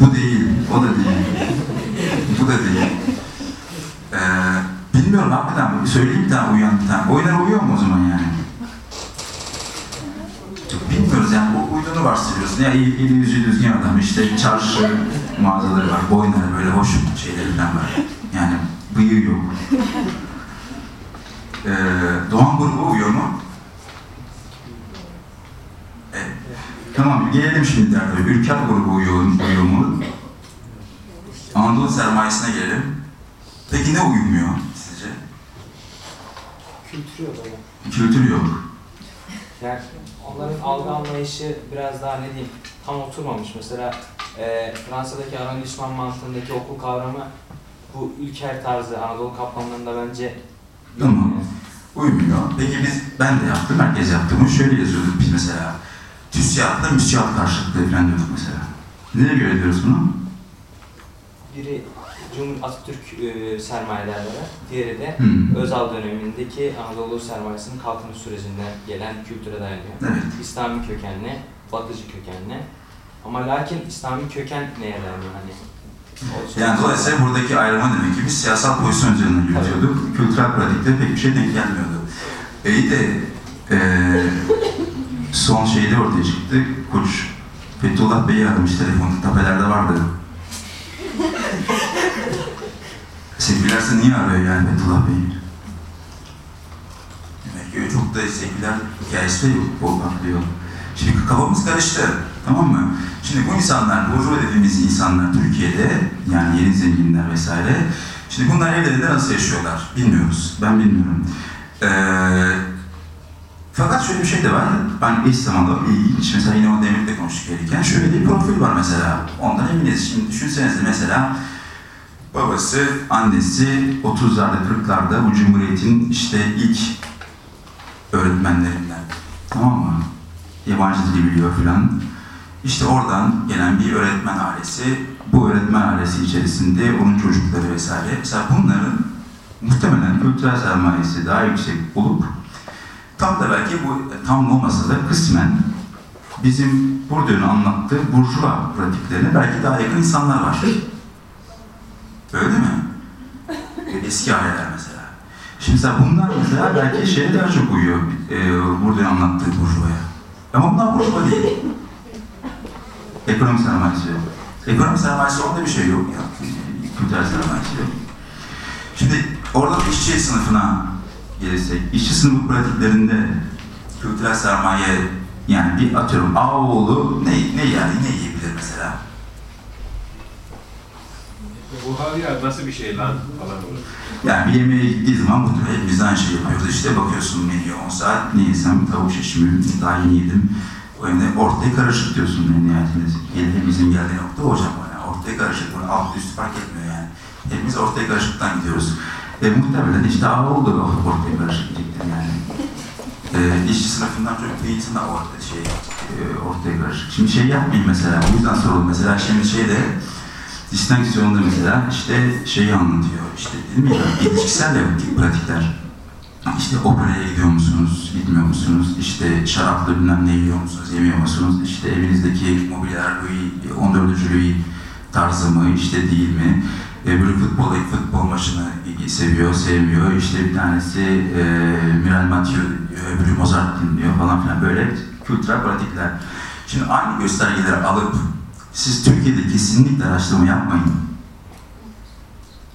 Bu değil, o da değil. Bu da değil. Ee, bilmiyorum hakikaten söyleyeyim bir tane uyuyan bir tane. Oynar uyuyor mu o zaman yani? Bilmiyoruz yani o uyduğunu varsayıyorsun. Ya eli, eli yüzü düzgün adam işte çarşı mağazaları var, boynları böyle hoş şeyleri falan var. Yani bıyığı yok. Ee, Doğan grubu uyuyor mu? Evet. Tamam gelelim şimdi derdi. Ülker grubu uyuyor, uyuyor mu? Anadolu sermayesine gelelim. Peki ne uyumuyor sizce? Kültürü yok ama. Kültür yok. Yani onların algı anlayışı biraz daha ne diyeyim tam oturmamış. Mesela e, Fransa'daki arrondissement mantığındaki okul kavramı bu ülker tarzı Anadolu kaplanlarında bence Tamam. Uymuyor. Peki biz, ben de yaptım, herkes yaptı bunu. Şöyle yazıyorduk biz mesela. TÜSİAD'la müsiyat karşılıklı falan diyorduk mesela. Nereye göre diyoruz bunu? Biri Cumhuriyet Atatürk e, sermayedarları, diğeri de Hmm. Özal dönemindeki Anadolu sermayesinin kalkınış sürecinden gelen kültüre dayanıyor. Evet. İslami kökenli, Batıcı kökenli. Ama lakin İslami köken neye dayanıyor hani? Yani dolayısıyla buradaki ayrıma demek ki biz siyasal pozisyon üzerinden yürütüyorduk. Kültürel pratikte pek bir şey denk gelmiyordu. İyi de e, son şeyde ortaya çıktı. Koç Fethullah Bey'i aramış telefonda, tapelerde vardı. [LAUGHS] Sekülerse niye arıyor yani Fethullah Bey'i? Demek ki çok da seküler hikayesi de yok, bol patlıyor. Şimdi kafamız karıştı, tamam mı? Şimdi bu insanlar, burjuva dediğimiz insanlar Türkiye'de, yani yeni zenginler vesaire, şimdi bunlar evlerinde nasıl yaşıyorlar bilmiyoruz, ben bilmiyorum. Ee, fakat şöyle bir şey de var, ben eş zamanlı ilginç, mesela yine o Demir'le konuştuk gelirken, şöyle bir profil var mesela, ondan eminiz. Şimdi düşünsenize mesela, babası, annesi 30'larda, 40'larda bu Cumhuriyet'in işte ilk öğretmenlerinden, tamam mı? Yabancı dili biliyor filan. İşte oradan gelen bir öğretmen ailesi, bu öğretmen ailesi içerisinde onun çocukları vesaire. Mesela bunların muhtemelen kültürel sermayesi daha yüksek olup tam da belki bu tam olmasa da kısmen bizim Bourdieu'nun anlattığı burjuva pratiklerine belki daha yakın insanlar var. Öyle mi? Eski aileler mesela. Şimdi mesela bunlar mesela belki şeye daha çok uyuyor. E, Bourdieu'nun anlattığı burjuvaya. Ama bunlar burjuva değil. Ekonomi sermayesi yok. Ekonomi sermayesi orada bir şey yok ya. Kültürel sermayesi yok. Şimdi orada bir işçi sınıfına gelirsek, işçi sınıfı pratiklerinde kültürel sermaye yani bir atıyorum Ağoğlu ne, ne yani ne yiyebilir mesela? Bu hal nasıl bir şey lan falan olur. Yani bir yemeğe gittiği zaman muhtemelen hepimiz aynı şey yapıyoruz. İşte bakıyorsun menüye 10 saat ne yesem tavuk şişimi daha yeni yedim. O yüzden ortaya karışık diyorsun en nihayetinde. Hepimizin geldiği nokta o hocam. Yani ortaya karışık. Bunu alt üst fark etmiyor yani. Hepimiz ortaya karışıktan gidiyoruz. E, muhtemelen işte ağ da ortaya karışık gidecektir yani. [LAUGHS] E, işçi sınıfından çok bir insan da ortaya, şey, e, ortaya karışık. Şimdi şey yapmayayım mesela, o yüzden soruldu. Mesela şimdi şeyde, distenksiyonda mesela işte şeyi anlatıyor. İşte dedim ya, ilişkisel de pratikler. İşte operaya gidiyor musunuz, gitmiyor musunuz? İşte şaraplı bilmem ne yiyor musunuz, yemiyor musunuz? İşte evinizdeki mobilyalar Louis, 14. Louis tarzı mı, işte değil mi? E, böyle futbol, futbol maçını seviyor, sevmiyor. İşte bir tanesi e, Miral Mathieu dinliyor, öbürü Mozart dinliyor falan filan böyle kültürel pratikler. Şimdi aynı göstergeleri alıp siz Türkiye'de kesinlikle araştırma yapmayın.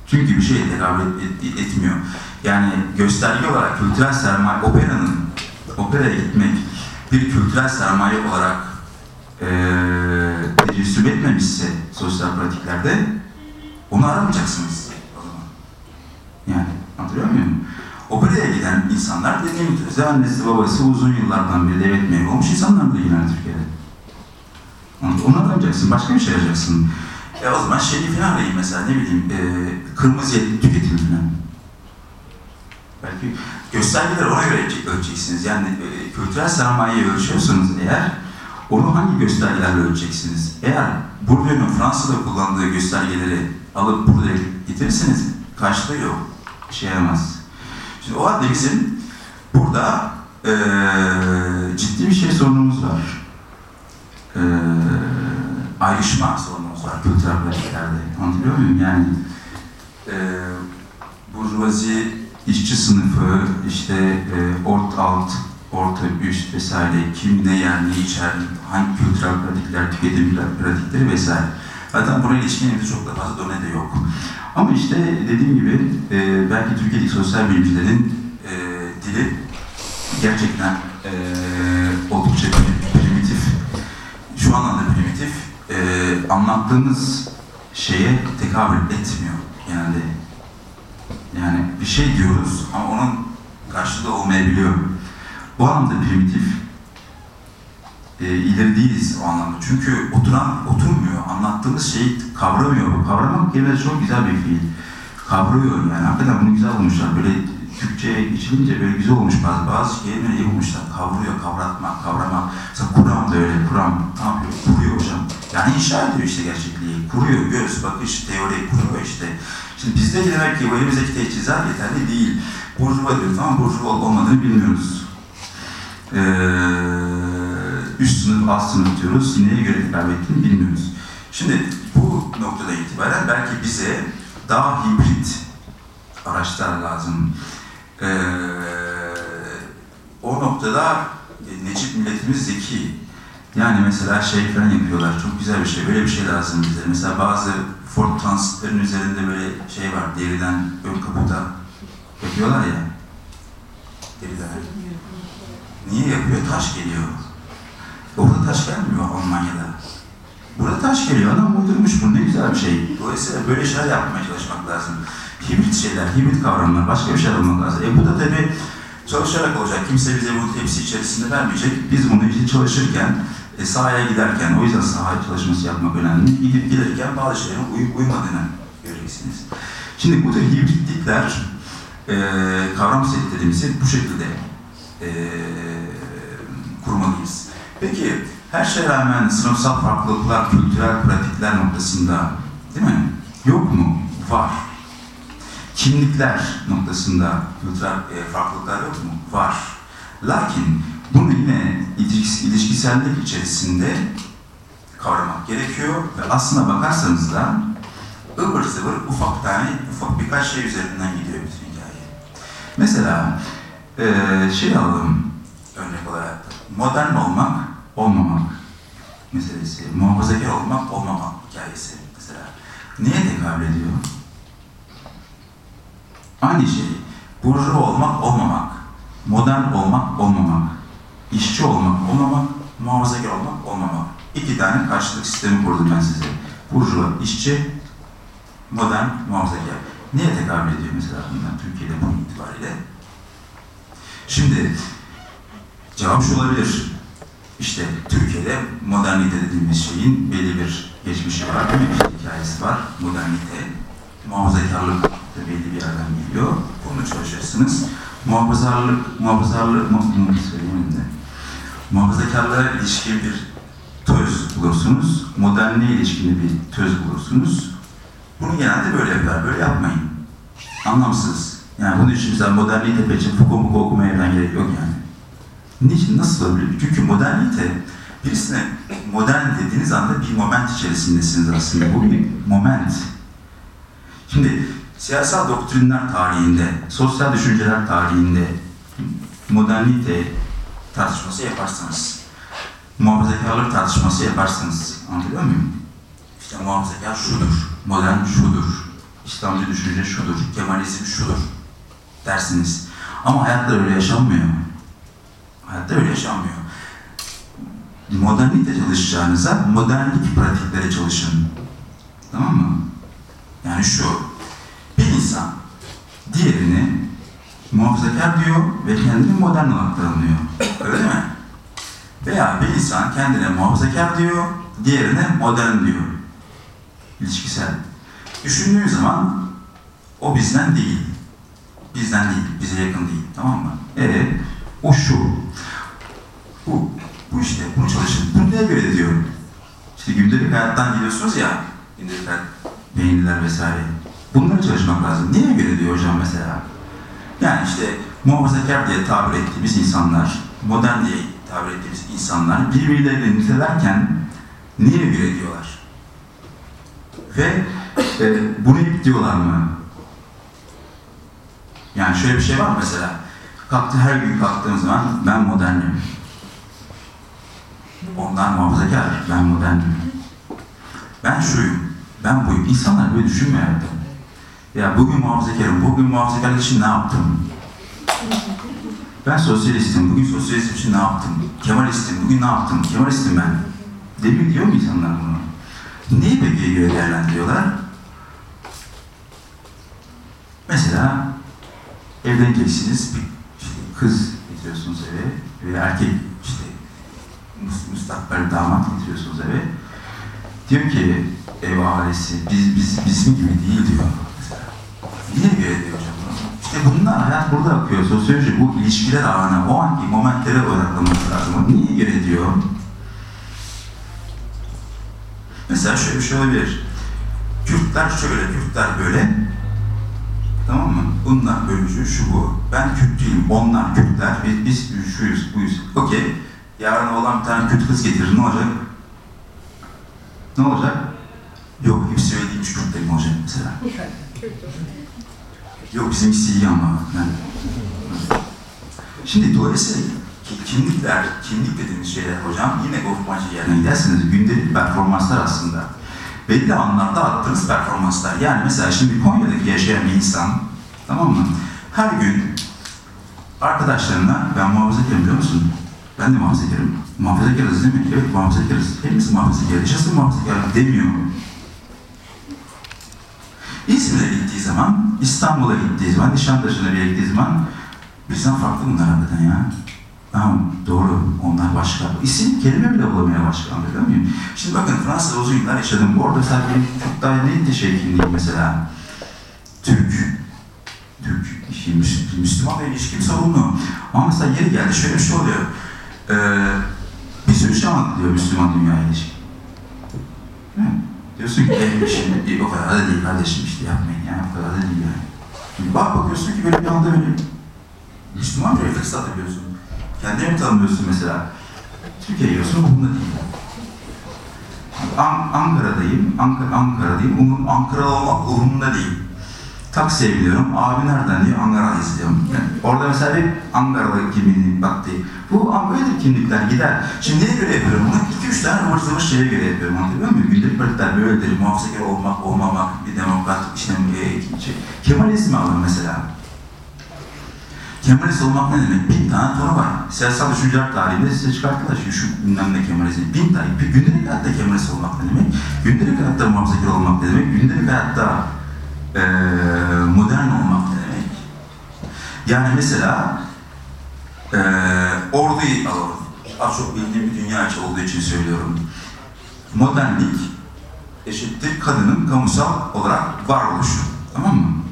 Çünkü bir şey tekabül et, et, etmiyor. Yani gösterge olarak kültürel sermaye, operanın, operaya gitmek bir kültürel sermaye olarak e, tecessüm etmemişse sosyal pratiklerde onu aramayacaksınız. Yani anlatabiliyor muyum? Operaya giden insanlar dediğim gibi annesi babası uzun yıllardan beri devlet memuru olmuş insanlar da genelde Türkiye'de. Onu, aramayacaksın, başka bir şey arayacaksın. E o zaman şeyi falan arayın mesela ne bileyim e, kırmızı etli tüketim falan. Belki göstergeleri ona göre ölçe- ölçeceksiniz. Yani e, kültürel sermayeyi ölçüyorsanız eğer onu hangi göstergelerle ölçeceksiniz? Eğer Bourdieu'nun Fransa'da kullandığı göstergeleri alıp burada getirirseniz karşılığı yok. İşe yaramaz. Şimdi o halde bizim burada e, ciddi bir şey sorunumuz var. E, ayrışma sorunumuz var kültürel pratiklerde. Anlatabiliyor muyum? Yani e, burjuvazi, işçi sınıfı, işte e, ort alt, orta üst vesaire, kim ne yer, ne içer, hangi kültürel pratikler, tüketim pratikleri vesaire. Zaten buraya ilişkin çok da fazla done de yok. Ama işte dediğim gibi e, belki Türkiye'deki sosyal bilimcilerin e, dili gerçekten e, oldukça primitif, şu anlamda primitif, e, anlattığımız şeye tekabül etmiyor genelde. Yani bir şey diyoruz ama onun karşılığı olmayabiliyor. Bu anlamda primitif. E, ileri değiliz o anlamda. Çünkü oturan oturmuyor. Anlattığımız şeyi kavramıyor. Bu kavramak kelimesi çok güzel bir fiil. Kavruyor yani. Hakikaten bunu güzel bulmuşlar. Böyle Türkçe'ye geçilince böyle güzel olmuş bazı, bazı kelimeleri iyi bulmuşlar. Kavruyor, kavratmak, kavramak. Mesela kuram da öyle. Kuram ne yapıyor? Kuruyor hocam. Yani inşa ediyor işte gerçekliği. Kuruyor. Göz, bakış, teori kuruyor işte. Şimdi bizde demek ki bu elimizdeki teçhizat yeterli değil. Burjuva diyoruz ama burjuva olmadığını bilmiyoruz. Ee, üst sınıf, alt sınıf diyoruz. Neye göre tekabül ettiğini bilmiyoruz. Şimdi bu noktada itibaren belki bize daha hibrit araçlar lazım. Ee, o noktada Necip milletimiz zeki. Yani mesela şey falan yapıyorlar, çok güzel bir şey, böyle bir şey lazım bize. Mesela bazı Ford Transit'lerin üzerinde böyle şey var, deriden ön kaputa yapıyorlar ya. Deriden. Niye yapıyor? Taş geliyor. Orada taş gelmiyor Almanya'da. Burada taş geliyor, adam uydurmuş bunu, ne güzel bir şey. Dolayısıyla böyle şeyler yapmaya çalışmak lazım. Hibrit şeyler, hibrit kavramlar, başka bir şey olmak lazım. E bu da tabii çalışarak olacak. Kimse bize bunu tepsi içerisinde vermeyecek. Biz bunu işte çalışırken, e, sahaya giderken, o yüzden sahaya çalışması yapmak önemli. Gidip gelirken bazı şeylerin uyup uymadığını göreceksiniz. Şimdi bu tür hibritlikler, e, kavram setlerimizi bu şekilde e, kurmalıyız. Peki, her şeye rağmen sınıfsal farklılıklar, kültürel pratikler noktasında değil mi? Yok mu? Var. Kimlikler noktasında kültürel e, farklılıklar yok mu? Var. Lakin bunu yine ilişkis- ilişkisellik içerisinde kavramak gerekiyor ve aslına bakarsanız da ıvır zıvır ufak tane, ufak birkaç şey üzerinden gidiyor bütün hikaye. Mesela e, şey alalım örnek olarak modern olmak, olmamak meselesi, muhafazakar olmak, olmamak hikayesi mesela. Neye tekabül ediyor? Aynı şey. Burjuva olmak, olmamak. Modern olmak, olmamak. işçi olmak, olmamak. Muhafazakar olmak, olmamak. İki tane karşılık sistemi kurdum ben size. Burjuva, işçi, modern, muhafazakar. Neye tekabül ediyor mesela bunlar Türkiye'de bunun itibariyle? Şimdi cevap şu olabilir. İşte Türkiye'de modernite dediğimiz şeyin belli bir geçmişi var, değil? İşte hikayesi var. Modernite, muhafazakarlık da belli bir yerden geliyor. Bunu çalışırsınız. Muhafazakarlık, muhafazakarlık, mu, mu, söyleyeyim de. Muhafazakarlığa ilişkin bir töz bulursunuz. Modernliğe ilişkin bir töz bulursunuz. Bunu genelde böyle yapar. Böyle yapmayın. Anlamsız. Yani bunun için mesela modernite için Foucault Foucault okumaya falan gerek yok yani. Niçin? Nasıl olabilir? Çünkü modernite birisine modern dediğiniz anda bir moment içerisindesiniz aslında. Bu bir moment. Şimdi siyasal doktrinler tarihinde, sosyal düşünceler tarihinde modernite tartışması yaparsanız, muhafazakarlık tartışması yaparsanız, anlatabiliyor muyum? İşte muhafazakar şudur, modern şudur, İslamcı düşünce şudur, Kemalizm şudur dersiniz. Ama hayatta öyle yaşanmıyor. Hayatta öyle yaşanmıyor. modernlikte çalışacağınıza modernlik pratiklere çalışın. Tamam mı? Yani şu, bir insan diğerini muhafazakar diyor ve kendini modern olarak tanımlıyor. Öyle mi? Veya bir insan kendine muhafazakar diyor, diğerine modern diyor. İlişkisel. Düşündüğün zaman o bizden değil. Bizden değil, bize yakın değil. Tamam mı? Evet, o şu. Bu, bu işte, bunu çalışın. Neye göre diyor? İşte gündelik hayattan geliyorsunuz ya, gündelik hayat, beğeniler vesaire. Bunları çalışmak lazım. Niye göre diyor hocam mesela? Yani işte muhafazakar diye tabir ettiğimiz insanlar, modern diye tabir ettiğimiz insanlar birbirleriyle nitelerken niye göre diyorlar? Ve e, bunu diyorlar mı? Yani şöyle bir şey var mesela? Kalktı her gün kalktığım zaman ben modernim. Onlar muhafazakar, ben modernim. Ben şuyum, ben buyum. İnsanlar böyle düşünmüyor. Ya bugün muhafazakarım, bugün muhafazakarlık için ne yaptım? Ben sosyalistim, bugün sosyalistim için ne yaptım? Kemalistim, bugün ne yaptım? Kemalistim ben. Demiyor diyor mu insanlar bunu? Neyi peki göre değerlendiriyorlar? Mesela evleneceksiniz, bir işte kız getiriyorsunuz eve ve erkek işte müstakbel damat getiriyorsunuz eve. Diyor ki ev ailesi biz, biz bizim gibi değil diyor. Niye göre diyor hocam? İşte bunlar hayat burada akıyor. Sosyoloji bu ilişkiler ağına, o anki momentlere odaklanması lazım. Niye göre diyor? Mesela şöyle bir şey olabilir. Kürtler şöyle, Kürtler böyle. Tamam mı? Bunlar bölücü, şu bu. Ben Kürt değilim, onlar Kürtler, biz, biz şuyuz, buyuz. Okey. Yarın olan bir tane Kürt kız getirir, ne olacak? Ne olacak? Yok, hepsi öyle değilmiş, Kürt değilim olacak mesela. Yok, bizimkisi iyi ama. Yani. Şimdi dolayısıyla ki- kimlikler, kimlik dediğimiz şeyler hocam yine Goffman'cı yerine giderseniz gündelik performanslar aslında. Belli anlarda attığınız performanslar. Yani mesela şimdi Konya'daki yaşayan bir insan, tamam mı? Her gün arkadaşlarına ben muhafazakarım biliyor musun? Ben de muhafazakarım. Muhafazakarız değil mi? Evet muhafazakarız. Hepimiz muhafazakar. Yaşasın muhafazakar demiyor. İzmir'e gittiği zaman, İstanbul'a gittiği zaman, Nişantaşı'na bir gittiği zaman bizden farklı bunlar hakikaten ya. Tamam, doğru. Onlar başka. İsim, kelime bile bulamaya başka. Anlatabiliyor muyum? Şimdi bakın Fransa'da uzun yıllar yaşadım. Orada mesela benim çok daha neydi şey kimliğim mesela? Türk. Türk. Şey, Müs- Müslüman ve ilişkim sorunlu. Ama mesela yeri geldi şöyle bir şey oluyor. Ee, bir sürü şey anlatılıyor Müslüman dünyaya ilişkin. Değil mi? Diyorsun ki benim şimdi o kadar da değil kardeşim işte yapmayın yani o kadar da değil yani. Şimdi bak bakıyorsun ki böyle bir anda böyle Müslüman bir refleks atabiliyorsun. Kendine mi tanımlıyorsun mesela? Türkiye yiyorsun, umurumda değil. An- Ankara'dayım, Ankara, Ankara'dayım, umur, Ankara olmak umurumda değil. Taksiye biniyorum, abi nereden diyor, Ankara'dayız diyorum. Yani orada mesela bir Ankaralı kimliğini baktı. Bu böyledir kimlikler gider. Şimdi neye göre yapıyorum bunu? İki üç tane ıvır zıvır şeye göre yapıyorum, anlatabiliyor muyum? Gündelik pratikler böyledir, muhafazakar olmak, olmamak, bir demokrat, işte e, şey. Kemalizmi alın mesela. Kemalist olmak ne demek? Bin tane tonu var. Siyasal düşünceler tarihinde size çıkarttılar. Şu, şu bilmem ne Kemalizm. Bin tane. Bir gündelik hayatta Kemalist olmak ne demek? Gündelik hayatta muhafazakar olmak ne demek? Gündelik hayatta eee modern olmak ne demek? Yani mesela eee orduyu alalım. Az çok bildiğim bir dünya içi olduğu için söylüyorum. Modernlik eşittir kadının kamusal olarak varoluşu. Tamam mı?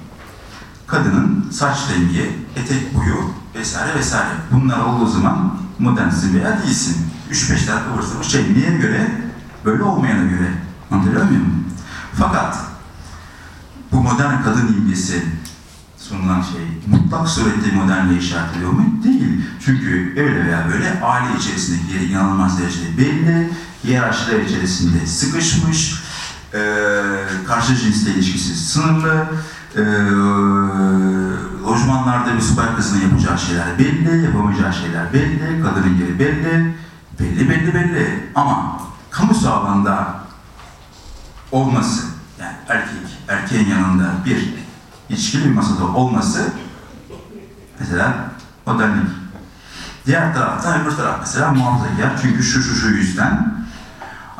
Kadının saç rengi, etek boyu vesaire vesaire. Bunlar olduğu zaman modernsin veya değilsin. 3-5 tane ıvır zıvır şey niye göre? Böyle olmayana göre. Anlatabiliyor muyum? Fakat bu modern kadın imgesi sunulan şey mutlak surette modernliğe işaret ediyor mu? Değil. Çünkü öyle veya böyle aile içerisindeki yeri inanılmaz derecede belli, hiyerarşiler içerisinde sıkışmış, eee karşı cinsle ilişkisi sınırlı, eee lojmanlarda süper kızının yapacağı şeyler belli, yapamayacağı şeyler belli, kadının yeri belli, belli belli belli. Ama kamu alanda olması, yani erkek, erkeğin yanında bir ilişkili bir masada olması mesela modernlik. Diğer taraftan öbür taraf mesela muhafazakar. Çünkü şu şu şu yüzden.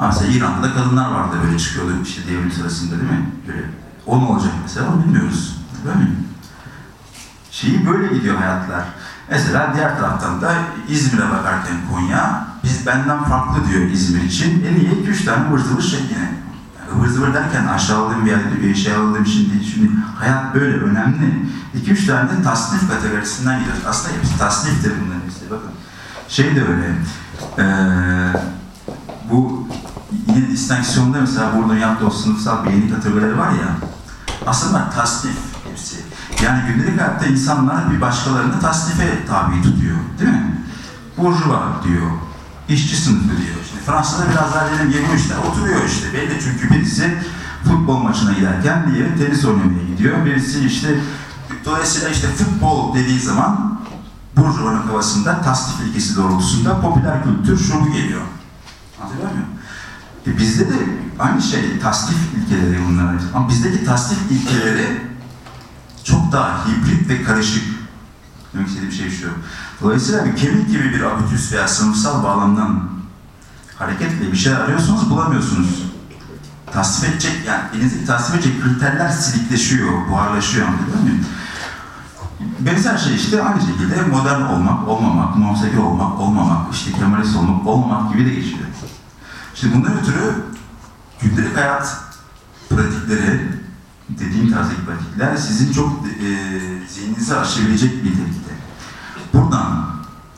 Mesela İran'da da kadınlar vardı böyle çıkıyordu işte devrim sırasında değil mi? Böyle, o ne olacak mesela onu bilmiyoruz. Değil mi? Şeyi böyle gidiyor hayatlar. Mesela diğer taraftan da İzmir'e bakarken Konya, biz benden farklı diyor İzmir için. En iyi iki üç tane ıvır zıvır yine. Yani ıvır zıvır derken aşağıladığım bir yerde bir şey alıldığım için değil. Şimdi hayat böyle önemli. İki üç tane de tasnif kategorisinden gidiyoruz. Aslında hepsi tasniftir bunların hepsi. Bakın şey de öyle. Eee bu yine distenksiyonda mesela burada yaptığı o sınıfsal beğeni kategorileri var ya aslında tasnif hepsi. Yani gündelik hayatta insanlar bir başkalarını tasnife tabi tutuyor. Değil mi? Burjuva diyor. işçi sınıfı diyor. Şimdi Fransa'da biraz daha diyelim 23'ler oturuyor işte. Belli çünkü birisi futbol maçına giderken diğeri tenis oynamaya gidiyor. Birisi işte dolayısıyla işte futbol dediği zaman Burjuva'nın kafasında tasnif ilkesi doğrultusunda popüler kültür şu bu geliyor. Anlatabiliyor muyum? E bizde de aynı şey, tasnif ilkeleri bunlar. Ama bizdeki tasnif ilkeleri çok daha hibrit ve karışık. Demek istediğim şey şu. Dolayısıyla bir kemik gibi bir abitüs veya sınıfsal bağlamdan hareketle bir şey arıyorsunuz, bulamıyorsunuz. Tasnif edecek, yani elinizdeki tasnif edecek kriterler silikleşiyor, buharlaşıyor anladın mı? Benzer şey işte aynı şekilde modern olmak, olmamak, muhafazakar olmak, olmamak, işte kemalist olmak, olmamak gibi de geçiyor. Şimdi bundan ötürü gündelik hayat pratikleri, dediğim tarzdaki pratikler sizin çok e, zihninizi aşabilecek bir tehdide. Buradan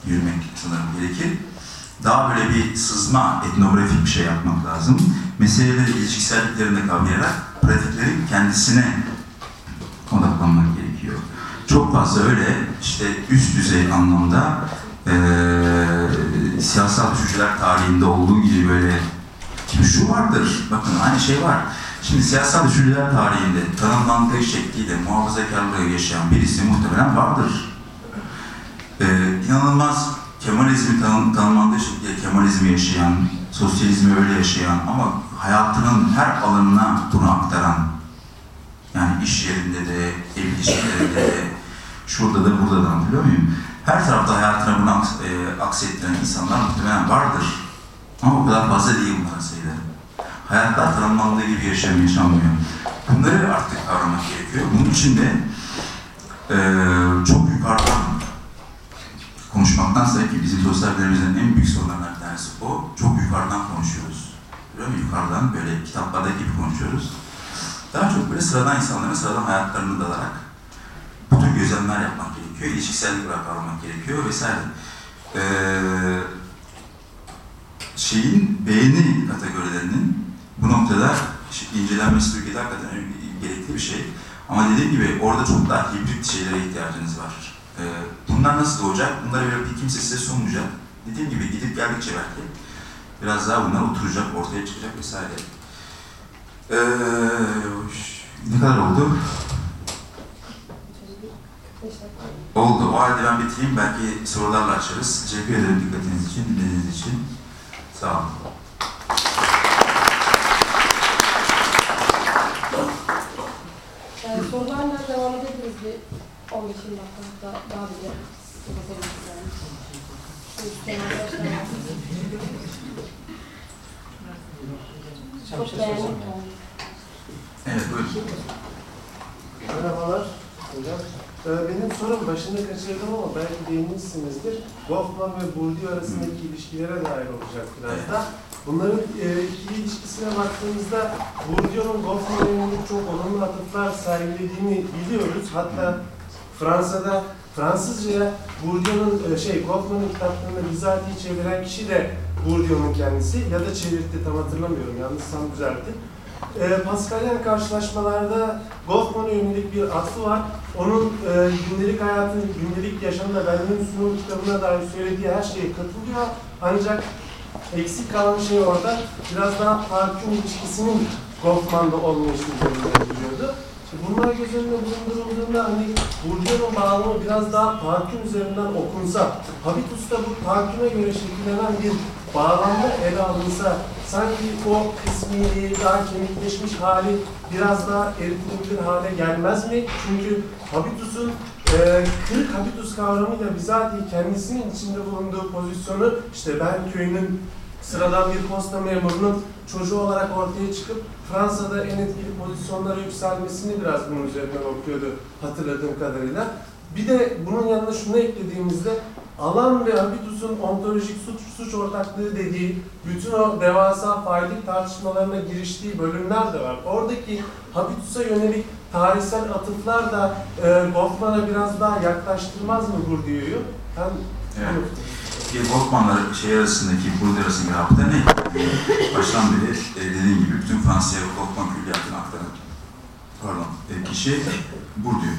yürümek sanırım gerekir. Daha böyle bir sızma, etnografik bir şey yapmak lazım. Meseleleri ilişkiselliklerini kavrayarak pratiklerin kendisine odaklanmak gerekiyor. Çok fazla öyle işte üst düzey anlamda eee siyasal düşünceler tarihinde olduğu gibi böyle Şimdi şu vardır, bakın aynı şey var. Şimdi siyasal düşünceler tarihinde tanımlandığı şekliyle muhafazakarlığı yaşayan birisi muhtemelen vardır. Ee, inanılmaz Kemalizmi tanım, tanımlandığı şekilde Kemalizmi yaşayan, sosyalizmi öyle yaşayan ama hayatının her alanına bunu aktaran, yani iş yerinde de, ev ilişkilerinde de, şurada da burada da anlatabiliyor muyum? Her tarafta hayatına bunu aks, e, aksettiren insanlar muhtemelen vardır. Ama o kadar fazla değil bunların sayıları. Hayatlar tanımlandığı gibi yaşam yaşanmıyor. Bunları artık kavramak gerekiyor. Bunun için de eee çok yukarıdan konuşmaktansa ki bizim sosyal en büyük sorunlarından bir tanesi o. Çok yukarıdan konuşuyoruz. Öyle mi? Yukarıdan böyle kitaplardaki gibi konuşuyoruz. Daha çok böyle sıradan insanların sıradan hayatlarını dalarak bu tür gözlemler yapmak gerekiyor. İlişkisellik olarak kavramak gerekiyor vesaire. Eee şeyin beğeni kategorilerinin bu noktada incelenmesi Türkiye'de hakikaten gerekli bir şey. Ama dediğim gibi orada çok daha hibrit şeylere ihtiyacınız var. Ee, bunlar nasıl doğacak? Bunları böyle bir kimse size sunmayacak. Dediğim gibi gidip geldikçe belki biraz daha bunlar oturacak, ortaya çıkacak vesaire. Ee, ne kadar oldu? Oldu. O halde ben bitireyim. Belki sorularla açarız. Teşekkür ederim dikkatiniz için, dinlediğiniz için. Sağ olun. Yani sorularla devam edebiliriz bir 15 dakika hatta daha bile Çok yani. Evet, buyurun. Merhabalar hocam. Ee, Benim sorum başında kaçırdım ama belki değinmişsinizdir. Goffman ve Bourdieu arasındaki ilişkilere dair olacak biraz da. Bunların e, ikili ilişkisine baktığımızda Bourdieu'nun Goffman'a yönelik çok olumlu atıflar sergilediğini biliyoruz. Hatta Fransa'da Fransızca'ya Bourdieu'nun e, şey Goffman'ın kitaplarını bizatihi çeviren kişi de Bourdieu'nun kendisi ya da çevirdi tam hatırlamıyorum yanlışsam düzeltti. E, Pascalyen karşılaşmalarda Goffman'a yönelik bir atfı var. Onun e, gündelik hayatın, gündelik yaşamda benliğin sunum kitabına dair söylediği her şeye katılıyor. Ancak eksik kalan şey orada biraz daha tahakküm ilişkisinin Goffman'da olmayışını. Şimdi bunlar göz önünde bulundurulduğunda hani Bourdieu'nun bağlamı biraz daha tahakküm üzerinden okunsa, Habitus'ta bu tahakküme göre şekillenen bir bağlamda ele alınsa sanki o kısmiliği, daha kemikleşmiş hali biraz daha eritilebilir hale gelmez mi? Çünkü habitus'un e, kırık habitus kavramıyla bizatihi kendisinin içinde bulunduğu pozisyonu işte ben köyünün sıradan bir posta memurunun çocuğu olarak ortaya çıkıp Fransa'da en etkili pozisyonlara yükselmesini biraz bunun üzerinden okuyordu hatırladığım kadarıyla. Bir de bunun yanına şunu eklediğimizde alan ve habitus'un ontolojik suç, suç ortaklığı dediği bütün o devasa faillik tartışmalarına giriştiği bölümler de var. Oradaki habitus'a yönelik tarihsel atıflar da e, Goffman'a biraz daha yaklaştırmaz mı Bourdieu'yu? Ben Evet. Bir Goffman'la şey arasındaki, Bourdieu arasındaki rabıta ne? Baştan beri e, dediğim gibi bütün Fransa'ya Goffman külliyatını aktaran pardon, e, kişi Bourdieu.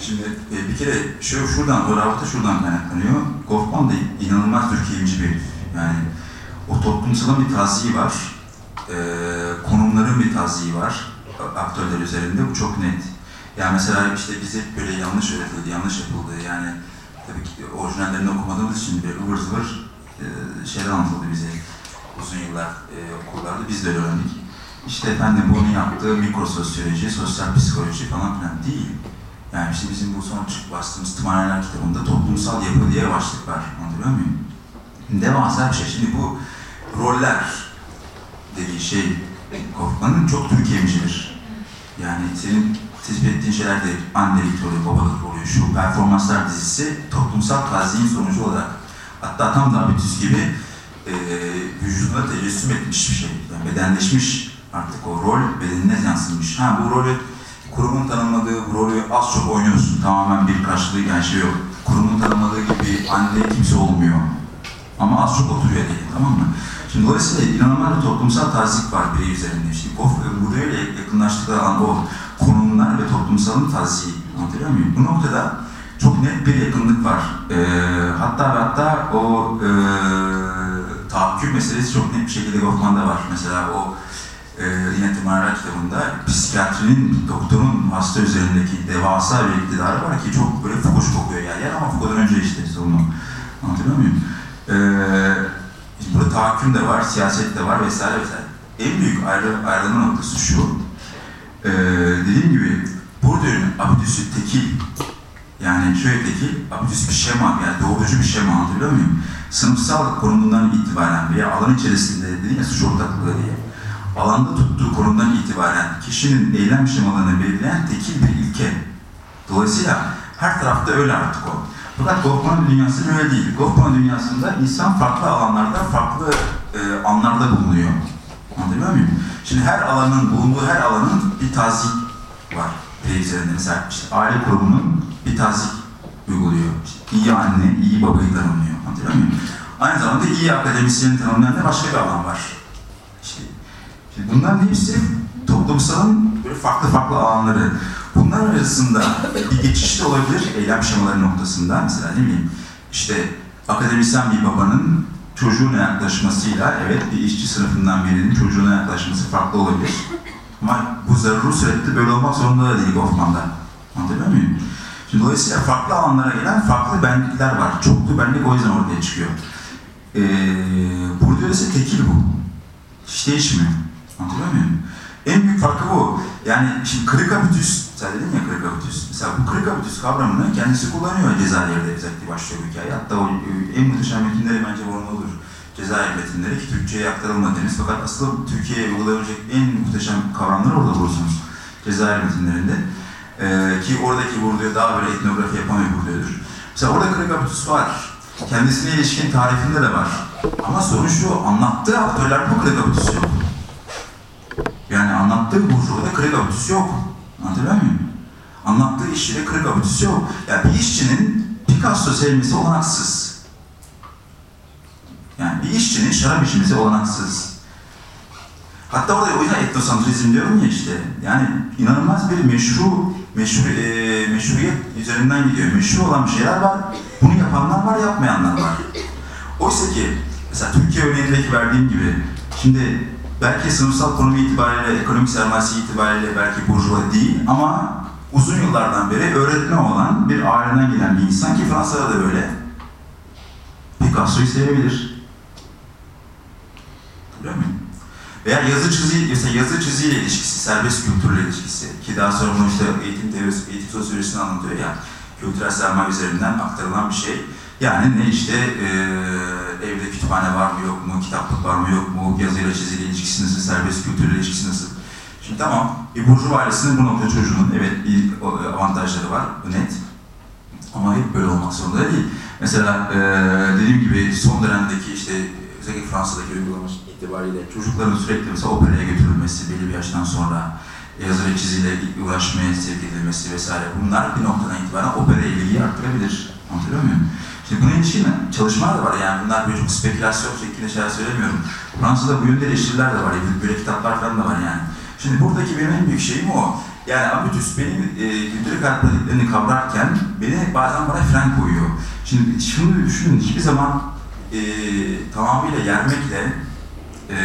Şimdi e, bir kere şu şuradan, o rabıta şuradan kaynaklanıyor. Goffman da inanılmaz Türkiye'mci bir. Yani o toplumsalın bir taziği var. E, konumların bir taziği var. Aktörler üzerinde bu çok net. Yani mesela işte bize böyle yanlış öğretildi, yanlış yapıldı. Yani tabii ki orijinallerini okumadığımız için bir ıvır zıvır e, şeyler anlatıldı bize uzun yıllar e, okullarda. Biz de öğrendik. İşte efendim bunu yaptığı mikrososyoloji, sosyal psikoloji falan filan değil. Yani işte bizim bu son çık bastığımız tımarhaneler kitabında toplumsal yapı diye başlık var. Anlatabiliyor muyum? Devasa bir şey. Şimdi bu roller dediği şey Kaufman'ın çok Türkiye'mcidir. Yani senin tespit ettiğin şeyler de annelik oluyor, babalık oluyor. Şu performanslar dizisi toplumsal taziğin sonucu olarak hatta tam da Habitus gibi e, vücuduna tecessüm etmiş bir şey. Yani bedenleşmiş artık o rol bedenine yansımış. Ha bu rolü kurumun tanımladığı rolü az çok oynuyorsun. Tamamen bir karşılığı yani şey yok. Kurumun tanımladığı gibi anne kimse olmuyor. Ama az çok oturuyor diye tamam mı? Şimdi dolayısıyla inanılmaz bir toplumsal tazik var birey üzerinde. İşte Goff buraya yakınlaştıkları alan o konumlar ve toplumsalın taziği. Anlatabiliyor muyum? Bu noktada çok net bir yakınlık var. Ee, hatta ve hatta o e, tahakküm meselesi çok net bir şekilde Goffman'da var. Mesela o e, yine Tımarlar kitabında psikiyatrinin, doktorun hasta üzerindeki devasa bir iktidarı var ki çok böyle Foucault kokuyor yer yer ama Foucault'dan önce işte sorunu. Anlatabiliyor muyum? Ee, burada tahakküm de var, siyaset de var vesaire vesaire. En büyük ayrı, ayrılma noktası şu. Ee, dediğim gibi Bourdieu'nun abidüsü tekil. Yani şöyle tekil, abidüs bir şema, yani doğrucu bir şema anlatabiliyor muyum? Sınıfsal konumundan itibaren veya alan içerisinde dediğim ya suç ortaklığı diye. Alanda tuttuğu konumdan itibaren kişinin eylem şemalarını belirleyen tekil bir ilke. Dolayısıyla her tarafta öyle artık o. Fakat Goffman dünyası böyle değil. Goffman dünyasında insan farklı alanlarda, farklı e, anlarda bulunuyor. Anlatabiliyor muyum? Şimdi her alanın, bulunduğu her alanın bir tazik var. Birey üzerinde mesela işte aile kurumunun bir tazik uyguluyor. İşte iyi anne, iyi babayı tanımlıyor. Anlatabiliyor muyum? Aynı zamanda iyi akademisyeni tanımlayan da başka bir alan var. Şimdi bunların hepsi toplumsalın böyle farklı farklı alanları. Bunlar arasında bir geçiş de olabilir eylem şemaları noktasında. Mesela ne bileyim işte akademisyen bir babanın çocuğuna yaklaşmasıyla evet bir işçi sınıfından birinin çocuğuna yaklaşması farklı olabilir. Ama bu zaruri surette böyle olmak zorunda da değil Goffman'da. Anlatabiliyor muyum? Şimdi dolayısıyla farklı alanlara gelen farklı benlikler var. Çoklu benlik o yüzden ortaya çıkıyor. Ee, burada ise tekil bu. Hiç değişmiyor. Anlatabiliyor muyum? En büyük farkı bu. Yani şimdi kırık abitüs, sen dedin ya kırık abitüs. Mesela bu kırık abitüs kavramını kendisi kullanıyor Cezayir'de özellikle başlıyor hikaye. Hatta o e, en muhteşem metinleri bence orada Cezayir metinleri ki Türkçe'ye aktarılmadı deniz. Fakat asıl Türkiye'ye uygulanabilecek en muhteşem kavramları orada bulursunuz. Cezayir metinlerinde. Ee, ki oradaki Bourdieu daha böyle etnografi yapan bir Bourdieu'dur. Mesela orada kırık abitüs var. Kendisine ilişkin tarifinde de var. Ama sorun şu, anlattığı aktörler bu kırık abitüs yok. Yani anlattığı burjuvada kırık abitüs yok. Anlatabiliyor muyum? Anlattığı işçide kırık abitüs yok. Yani bir işçinin Picasso sevmesi olanaksız. Yani bir işçinin şarap içmesi olanaksız. Hatta orada o yüzden etnosantrizm diyorum ya işte. Yani inanılmaz bir meşru, meşru e, meşruiyet üzerinden gidiyor. Meşru olan şeyler var. Bunu yapanlar var, yapmayanlar var. Oysa ki mesela Türkiye örneğindeki verdiğim gibi şimdi belki sınıfsal konumu itibariyle, ekonomik sermayesi itibariyle belki burjuva değil ama uzun yıllardan beri öğretmen olan bir aileden gelen bir insan ki Fransa'da da böyle. Picasso'yu sevebilir. Veya yazı çizi, mesela yazı çiziyle ilişkisi, serbest kültürle ilişkisi ki daha sonra bunu işte eğitim teorisi, eğitim sosyolojisini anlatıyor ya, kültürel sermaye üzerinden aktarılan bir şey. Yani ne işte eee evde kütüphane var mı yok mu, kitaplık var mı yok mu, yazıyla çiziyle ilişkisi nasıl, serbest kültürle ilişkisi nasıl? Şimdi tamam, bir burjuva ailesinin bu nokta çocuğunun evet bir avantajları var, bu net. Ama hep böyle olmak zorunda değil. Mesela eee dediğim gibi son dönemdeki işte özellikle Fransa'daki uygulama itibariyle çocukların sürekli mesela operaya götürülmesi belli bir yaştan sonra yazı ve çiziyle uğraşmaya sevk edilmesi vesaire bunlar bir noktadan itibaren operaya ilgiyi arttırabilir. Anlatabiliyor muyum? Şimdi buna ilişkin çalışmalar da var yani bunlar böyle çok spekülasyon şeklinde şeyler söylemiyorum. Fransa'da bu yönde eleştiriler de var, böyle kitaplar falan da var yani. Şimdi buradaki benim en büyük şeyim o. Yani Abitus benim e, hayat pratiklerini kavrarken beni bazen bana fren koyuyor. Şimdi şunu düşünün, hiçbir zaman e, tamamıyla yermekle e,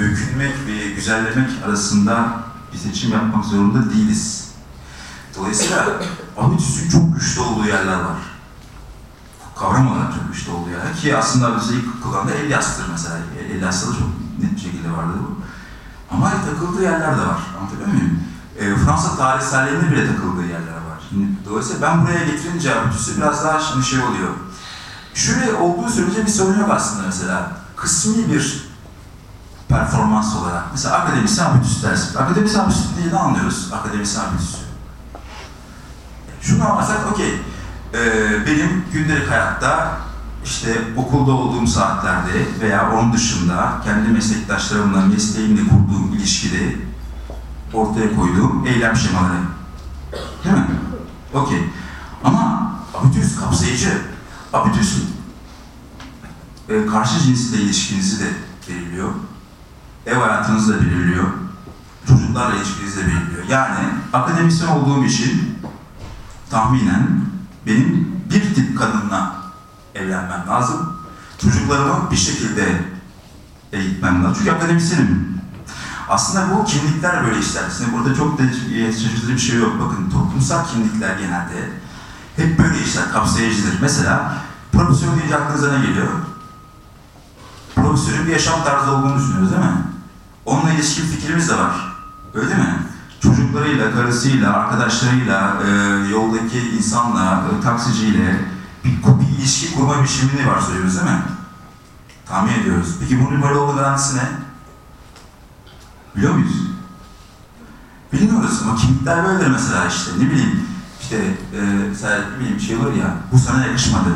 öykünmek ve güzellemek arasında bir seçim yapmak zorunda değiliz. Dolayısıyla Abitus'un çok güçlü olduğu yerler var. Kavram olarak çok güçlü yerler ki aslında Abitus'u ilk kullanan Elias'tır mesela. Elias'ta da çok net bir şekilde vardı bu. Ama takıldığı yerler de var. Anlatabiliyor muyum? E, Fransa tarihselliğinde bile takıldığı yerler var. Şimdi, dolayısıyla ben buraya getirince Abitus'u biraz daha şimdi şey oluyor. Şöyle olduğu sürece bir sorun yok aslında mesela. Kısmi bir performans olarak. Mesela akademisyen Abitus dersin. Akademisyen Abitus diye ne anlıyoruz? Akademisyen Abitus. Şunu anlarsak okey. Ee, benim gündelik hayatta işte okulda olduğum saatlerde veya onun dışında kendi meslektaşlarımla, mesleğimle kurduğum ilişkide ortaya koyduğum eylem şemaları. Değil mi? Okey. Ama Abitus kapsayıcı. Abitus e, karşı cinsle ilişkinizi de belirliyor. Ev hayatınızı da belirliyor. Çocuklarla ilişkinizi de belirliyor. Yani akademisyen olduğum için tahminen benim bir tip kadınla evlenmem lazım. Çocuklarımı bir şekilde eğitmem lazım. Çünkü akademisyenim. Aslında bu kimlikler böyle işler. Şimdi burada çok da şaşırtıcı bir şey yok. Bakın toplumsal kimlikler genelde hep böyle işler, kapsayıcıdır. Mesela profesör deyince aklınıza ne geliyor? Profesörün bir yaşam tarzı olduğunu düşünüyoruz değil mi? Onunla ilişkili fikrimiz de var. Öyle değil mi? Çocuklarıyla, karısıyla, arkadaşlarıyla, e, yoldaki insanla, e, taksiciyle bir, bir ilişki kurma biçimini var söylüyoruz değil mi? Tahmin ediyoruz. Peki bunun böyle olduğu garantisi ne? Biliyor muyuz? Bilmiyoruz ama kimlikler böyledir mesela işte ne bileyim işte e, mesela ne bileyim şey olur ya bu sana yakışmadı.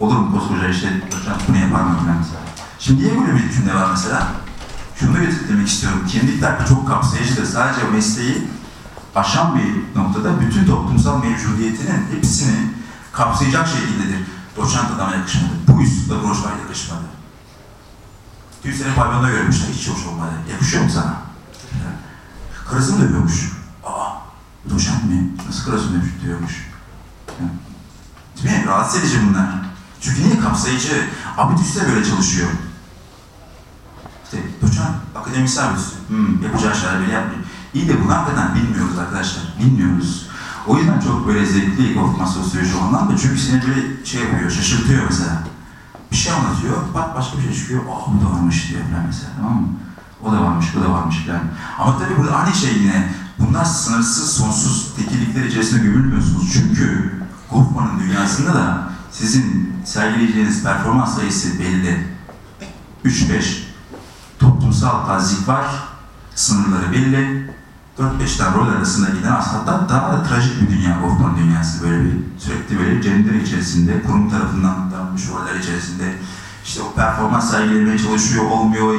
Olur mu koskoca işte hocam bunu yapar mı mesela. Şimdi niye böyle bir cümle var mesela? Şunu demek istiyorum. Kimlikler çok kapsayıcıdır. Sadece o mesleği aşan bir noktada bütün toplumsal mevcudiyetinin hepsini kapsayacak şekildedir. Doçent adama yakışmadı. Bu üslupla konuşmaya yakışmadı. Dün seni pavyonda görmüşler, hiç hoş olmadı. Yakışıyor mu sana? Karısını dövüyormuş. Aa, doçent mi? Nasıl karısını dövmüş diyormuş. Değil mi? Rahatsız edici bunlar. Çünkü niye kapsayıcı? Abidüs de böyle çalışıyor. Akademisyen abidüs. Hmm, yapacağı şeyler böyle yapmıyor. İyi de bunu hakikaten bilmiyoruz arkadaşlar. Bilmiyoruz. O yüzden çok böyle zevkli Goffman sosyoloji ondan da çünkü seni böyle şey yapıyor, şaşırtıyor mesela. Bir şey anlatıyor, bak başka bir şey çıkıyor, aa bu da varmış diyor falan mesela tamam mı? O da varmış, bu da varmış falan. Ama tabii burada aynı şey yine, bunlar sınırsız, sonsuz tekillikler içerisinde gömülmüyorsunuz. Çünkü Goffman'ın dünyasında da sizin sergileyeceğiniz performans sayısı belli. 3-5, toplumsal tazik var, sınırları belli, 4-5 tane rol arasında giden aslında daha da trajik bir dünya Goffman dünyası. Böyle bir sürekli böyle cender içerisinde kurum tarafından danmış roller içerisinde. İşte o performans sergilemeye çalışıyor olmuyor.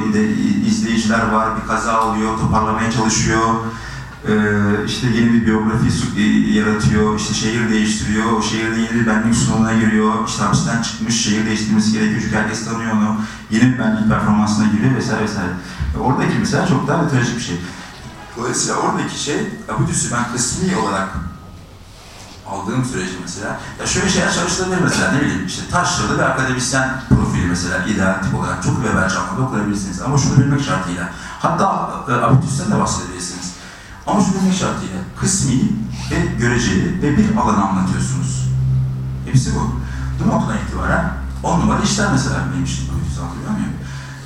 İzleyiciler var bir kaza oluyor toparlamaya çalışıyor ee, işte yeni bir biyografi yaratıyor işte şehir değiştiriyor. O şehirde yeni bir benlik sunumuna giriyor. İşte hapisten çıkmış şehir değiştirmesi gerekiyor çünkü herkes tanıyor onu. Yeni bir benlik performansına giriyor vesaire vesaire. Oradaki mesela çok daha trajik bir şey. Dolayısıyla oradaki şey, Abidüs'ü ben kısmi olarak aldığım sürece mesela, ya şöyle şeyler çalıştırabilir mesela, ne bileyim işte Taşra'da bir akademisyen profili mesela, ideal tip olarak çok haber canlıda okuyabilirsiniz. Ama şunu bilmek şartıyla, hatta e, Abidüs'ten de bahsedebilirsiniz. Ama şunu bilmek şartıyla, kısmi ve göreceli ve bir alanı anlatıyorsunuz. Hepsi bu. Bu noktadan itibaren on numara işler mesela benim için Abidüs anlatabiliyor muyum?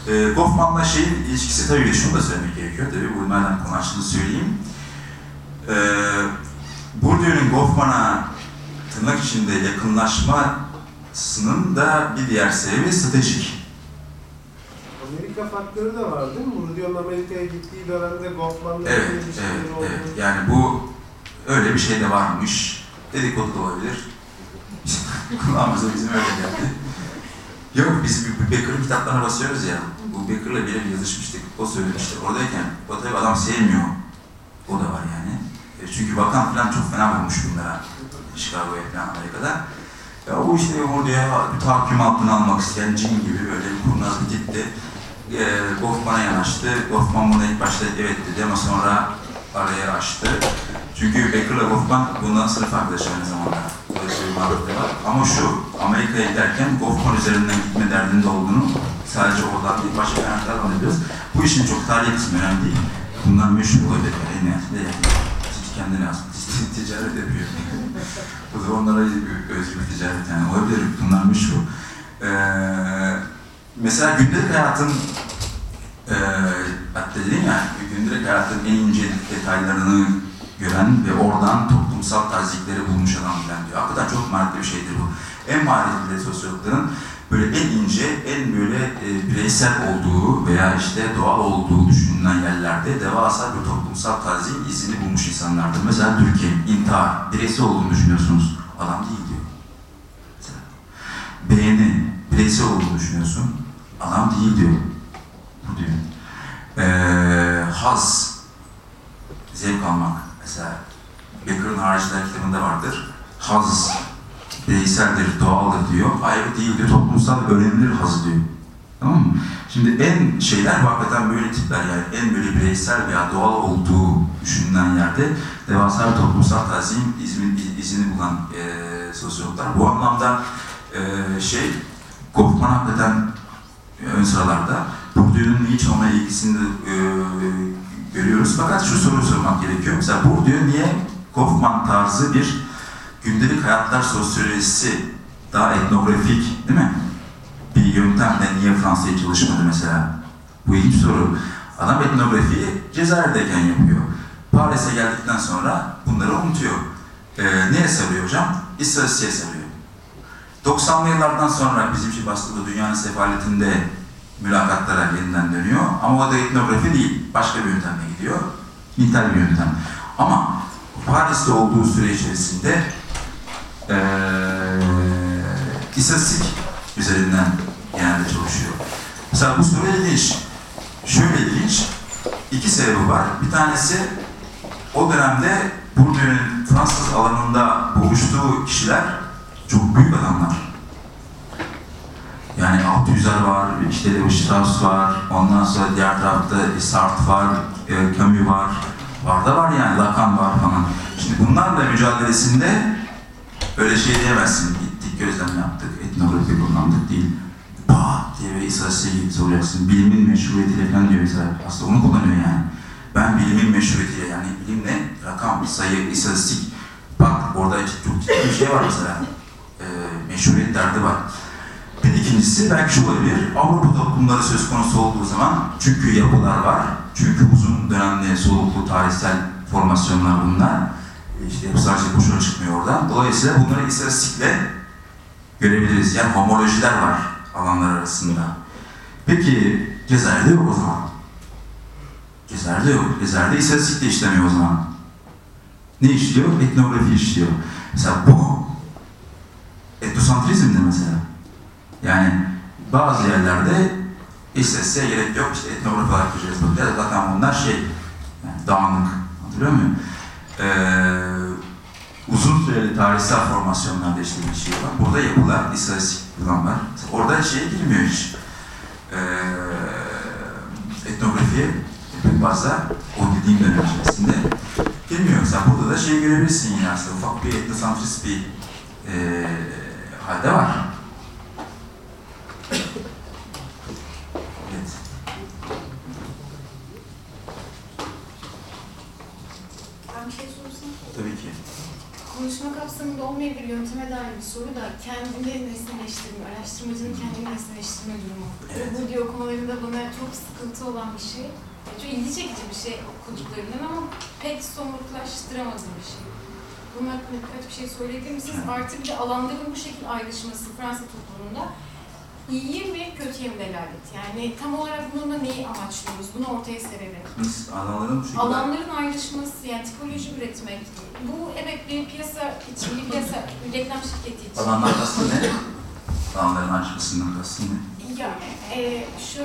E, Goffman'la şeyin ilişkisi tabii şunu da söylemek gerekiyor. Tabii bu nereden konu söyleyeyim. E, Bourdieu'nun Goffman'a tırnak içinde yakınlaşmasının da bir diğer sebebi stratejik. Amerika faktörü de var değil mi? Bourdieu'nun Amerika'ya gittiği dönemde Goffman'la Evet, ilişkileri evet, oldu. evet. Yani bu öyle bir şey de varmış. Dedikodu da olabilir. [LAUGHS] Kulağımıza bizim öyle geldi. Yok biz bir Becker'ın kitaplarına basıyoruz ya. Bu Becker'la bile yazışmıştık. O söylemişti. Oradayken o tabii adam sevmiyor. O da var yani. E, Çünkü bakan falan çok fena vurmuş bunlara. Chicago'ya falan Amerika'da. Ya o işte oraya bir tahakküm altına almak isteyen cin gibi böyle bir kurnaz bir tipti. E, Goffman'a yanaştı. Goffman buna ilk başta evet dedi ama sonra araya açtı. Çünkü Becker'la Goffman bundan sınıf arkadaşı aynı zamanda. Muhabbeti var. Ama şu, Amerika'ya giderken Goffman üzerinden gitme derdinde olduğunu sadece oradan değil, başka kaynaklardan anlıyoruz. Bu işin çok tarihi kısmı önemli değil. Bunlar meşhur olabilir. En nihayetinde kendine yazmış. [LAUGHS] Ticaret yapıyor. Bu da onlara özgü bir ticaret yani. Olabilir. Bunlar meşhur. Ee, mesela gündelik hayatın ee, hatta dedim ya, gündelik hayatın en ince detaylarını gören ve oradan toplumsal tazikleri bulmuş adam bilen diyor. Hakikaten çok marifetli bir şeydir bu. En marifetli sosyologların böyle en ince, en böyle e, bireysel olduğu veya işte doğal olduğu düşünülen yerlerde devasa bir toplumsal taziğin izini bulmuş insanlardır. Mesela Türkiye, intihar, bireysel olduğunu düşünüyorsunuz. Adam değil diyor. Mesela. Beğeni, bireysel olduğunu düşünüyorsun. Adam değil diyor. Bu diyor. Ee, haz, zevk almak. Mesela Becker'ın Hariçler kitabında vardır. Haz bireyseldir, doğaldır diyor. Ayrı değil diyor, toplumsal öğrenilir haz diyor. Tamam mı? Şimdi en şeyler hakikaten böyle tipler yani en böyle bireysel veya doğal olduğu düşünülen yerde devasa bir toplumsal tazim izini, izini bulan e, sosyologlar. Bu anlamda e, şey Goffman hakikaten ön sıralarda. Bourdieu'nun hiç ona ilgisini de, e, görüyoruz. Fakat şu soruyu sormak gerekiyor. Mesela Bourdieu niye Goffman tarzı bir gündelik hayatlar sosyolojisi daha etnografik değil mi? Bir yöntemle niye Fransa'ya çalışmadı mesela? Bu ilginç soru. Adam etnografiyi Cezayir'deyken yapıyor. Paris'e geldikten sonra bunları unutuyor. Ee, neye sarıyor hocam? İstatistiğe sarıyor. 90'lı yıllardan sonra bizim için bastığı dünyanın sefaletinde mülakatlara yeniden dönüyor. Ama o da etnografi değil, başka bir yöntemle gidiyor. Nitel bir yöntem. Ama Paris'te olduğu süre içerisinde ee, istatistik üzerinden genelde çalışıyor. Mesela bu soru ilginç. Şöyle ilginç. İki sebebi var. Bir tanesi o dönemde Bourdieu'nun Fransız alanında buluştuğu kişiler çok büyük adamlar. Yani Althusser var, işte Levi Strauss var, ondan sonra diğer tarafta Sartre var, e, Camus var, var da var yani Lacan var falan. Şimdi bunlarla mücadelesinde öyle şey diyemezsin, gittik gözlem yaptık, etnografi kullandık değil. Bah diye bir istatistiğe soracaksın, bilimin meşruiyetiyle falan diyor mesela. Aslında onu kullanıyor yani. Ben bilimin meşruiyetiyle yani bilim ne? Rakam, sayı, istatistik. Bak orada çok ciddi bir şey var mesela. Meşruiyet derdi var. Bir ikincisi belki şu olabilir. Avrupa toplumları söz konusu olduğu zaman çünkü yapılar var. Çünkü uzun dönemli soluklu tarihsel formasyonlar bunlar. İşte yapısal şey boşuna çıkmıyor oradan. Dolayısıyla bunları istatistikle görebiliriz. Yani homolojiler var alanlar arasında. Peki Cezayir'de yok o zaman. Cezayir'de yok. Cezayir'de istatistik de işlemiyor o zaman. Ne işliyor? Etnografi işliyor. Mesela bu etnosantrizmdir mesela. Yani bazı yerlerde istatistiğe gerek yok, işte etnografi olarak göreceğiz. Ya zaten bunlar şey, yani dağınık, hatırlıyor muyum? Ee, uzun süreli tarihsel formasyonlarda işte bir şey var. Burada yapılar, istatistik falan var. Orada şeye girmiyor hiç. Ee, etnografiye pek fazla o dediğim dönem içerisinde girmiyor. Mesela burada da şey görebilirsin yine aslında ufak bir etnosantrist bir e, halde var. Evet. Ben bir şey sorsam. Tabii ki. Konuşma kapsamında olmayabilir yönteme dair bir soru da kendini nesneleştirme, araştırmacının kendini nesneleştirme durumu. Evet. Bu diye okumalarında bana çok sıkıntı olan bir şey. Çok ilgi çekici bir şey okuduklarından ama pek somutlaştıramadığım bir şey. Bunun hakkında birkaç bir şey söyleyebilir misiniz? Artı bir de alanların bu şekilde ayrışması Fransa toplumunda iyiye mi kötüye mi delalet? Yani tam olarak bununla neyi amaçlıyoruz? Bunu ortaya sererek. Biz alanların bu şekilde... Alanların ayrışması, yani tipoloji üretmek. Bu evet bir piyasa için, bir piyasa, bir reklam şirketi için. Alanlar kastı ne? Alanların açmasından kastı ne? Ya, e, şu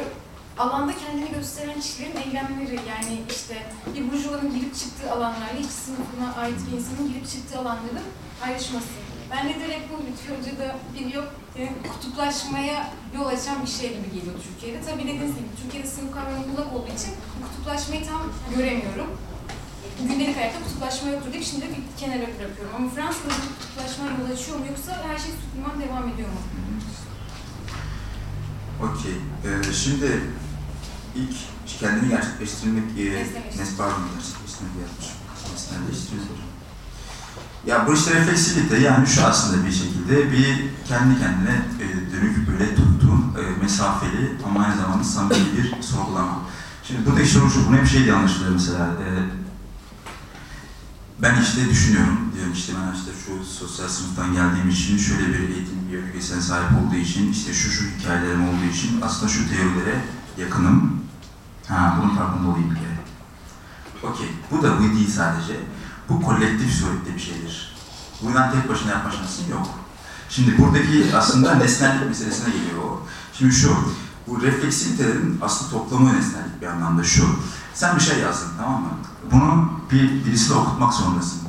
alanda kendini gösteren kişilerin eylemleri yani işte bir burjuvanın girip çıktığı alanlarla iç sınıfına ait bir insanın girip çıktığı alanların ayrışması. Ben de direkt bu Lütfi Hoca'da bir yok e, kutuplaşmaya yol açan bir şey gibi geliyor Türkiye'de. Tabii dediğiniz gibi Türkiye'de sınıf kavramı bulak olduğu için kutuplaşmayı tam göremiyorum. Gündelik hayatta kutuplaşma yoktur deyip şimdi bir kenara bırakıyorum. Ama Fransa'da kutuplaşma yol açıyor mu yoksa her şey Sübliman devam ediyor mu? Okey. Ee, şimdi ilk kendini gerçekleştirmek, Nesneleştirmek. nes pardon, gerçekleştirmek yapmış. Nesneleştiriyoruz hocam. Ya bu işte refleksivite yani şu aslında bir şekilde bir kendi kendine e, dönük böyle tuttuğun e, mesafeli ama aynı zamanda samimi bir [LAUGHS] sorgulama. Şimdi buradaki soru şu, bunu hep şey diye anlaşılıyor mesela. E, ben işte düşünüyorum, diyorum işte ben işte şu sosyal sınıftan geldiğim için, şöyle bir eğitim biyolojisine sahip olduğu için, işte şu şu hikayelerim olduğu için aslında şu teorilere yakınım. Ha, bunun farkında olayım bir kere. Okey, bu da bu değil sadece. Bu kolektif surette bir şeydir. Buradan tek başına yapma şansın yok. Şimdi buradaki aslında [LAUGHS] nesnellik meselesine geliyor o. Şimdi şu, bu refleksivitelerin aslında toplamı nesnellik bir anlamda şu. Sen bir şey yazdın tamam mı? Bunu bir birisiyle okutmak zorundasın.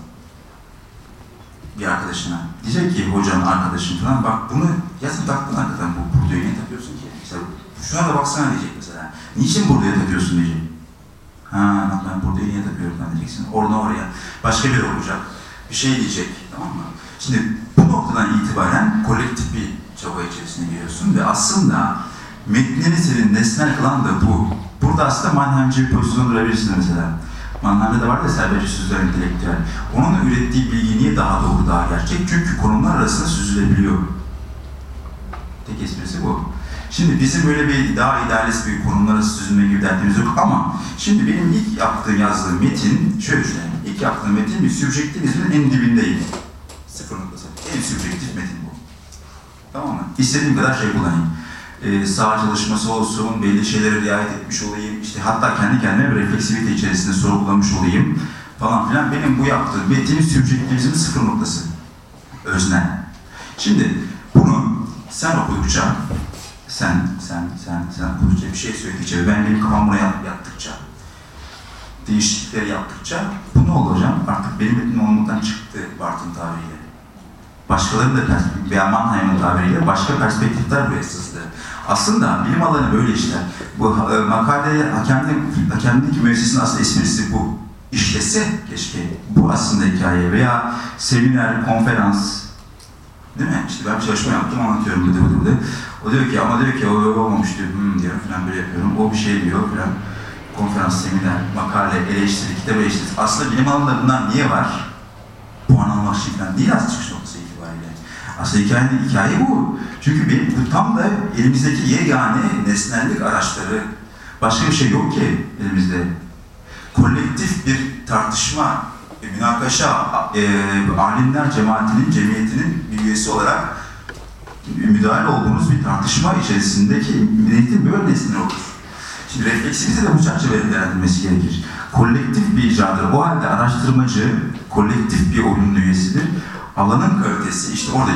Bir arkadaşına. Diyecek ki hocam, arkadaşım falan bak bunu yazıp taktın hakikaten bu burduyu niye takıyorsun ki? Şuna da baksana diyecek mesela. Niçin burduya takıyorsun diyecek. Ha ben burduyu niye takıyorum falan diyeceksin. Oradan oraya. Başka biri olacak. Bir şey diyecek. Tamam mı? Şimdi bu noktadan itibaren kolektif bir çaba içerisine giriyorsun ve aslında metnini senin nesnel kılan da bu. Burada aslında Mannheimci bir pozisyon durabilirsin mesela. Mannheim'de de var ya serbest sözler entelektüel. Onun ürettiği bilgi niye daha doğru, daha gerçek? Çünkü konumlar arasında süzülebiliyor. Tek esprisi bu. Şimdi bizim böyle bir daha idealist bir konumlara süzülme gibi derdimiz yok ama şimdi benim ilk yaptığım, yazdığım metin, şöyle düşünelim. İlk yaptığım metin bir sübjektivizmin en dibindeydi. Sıfır noktası. En sübjektif metin bu. Tamam mı? İstediğim kadar şey kullanayım. Ee, sağ çalışması olsun, belli şeylere riayet etmiş olayım, işte hatta kendi kendime bir refleksivite içerisinde sorgulamış olayım falan filan. Benim bu yaptığım metinin sübjektivizmin sıfır noktası. Öznel. Şimdi bunu sen okudukça, sen, sen, sen, sen okudukça bir şey söyledikçe ve ben benim kafam buna yat- yattıkça, değişiklikleri yaptıkça bu ne olacak? Artık benim metnim olmaktan çıktı Bartın tabiriyle. Başkalarının da perspektif veya Mannheim'ın tabiriyle başka perspektifler buraya sızdı. Aslında bilim alanı böyle işler. Bu e, makale hakemlik, hakemlik müessesinin aslında esprisi bu. İşlese keşke bu aslında hikaye veya seminer, konferans, Değil mi? İşte ben bir çalışma yaptım, anlatıyorum bıdı bıdı bıdı. O diyor ki ama diyor ki o öyle olmamış diyor, hmm diyorum falan böyle yapıyorum. O bir şey diyor falan. Konferans, seminer, makale, eleştiri, kitap eleştirisi. Aslında bilim alanında bunlar niye var? Puan almak için falan değil aslında çıkış noktası itibariyle. Aslında hikayenin hikaye bu. Çünkü bir, bu tam da elimizdeki yegane nesnellik araçları. Başka bir şey yok ki elimizde. Kolektif bir tartışma, münakaşa, e, alimler cemaatinin, cemiyetinin bir üyesi olarak müdahale olduğumuz bir tartışma içerisindeki milletin böyle nesnel olur. Şimdi refleksivite de bu çerçevede değerlendirilmesi gerekir. Kolektif bir icradır. O halde araştırmacı kolektif bir oyunun üyesidir. Alanın kalitesi, işte orada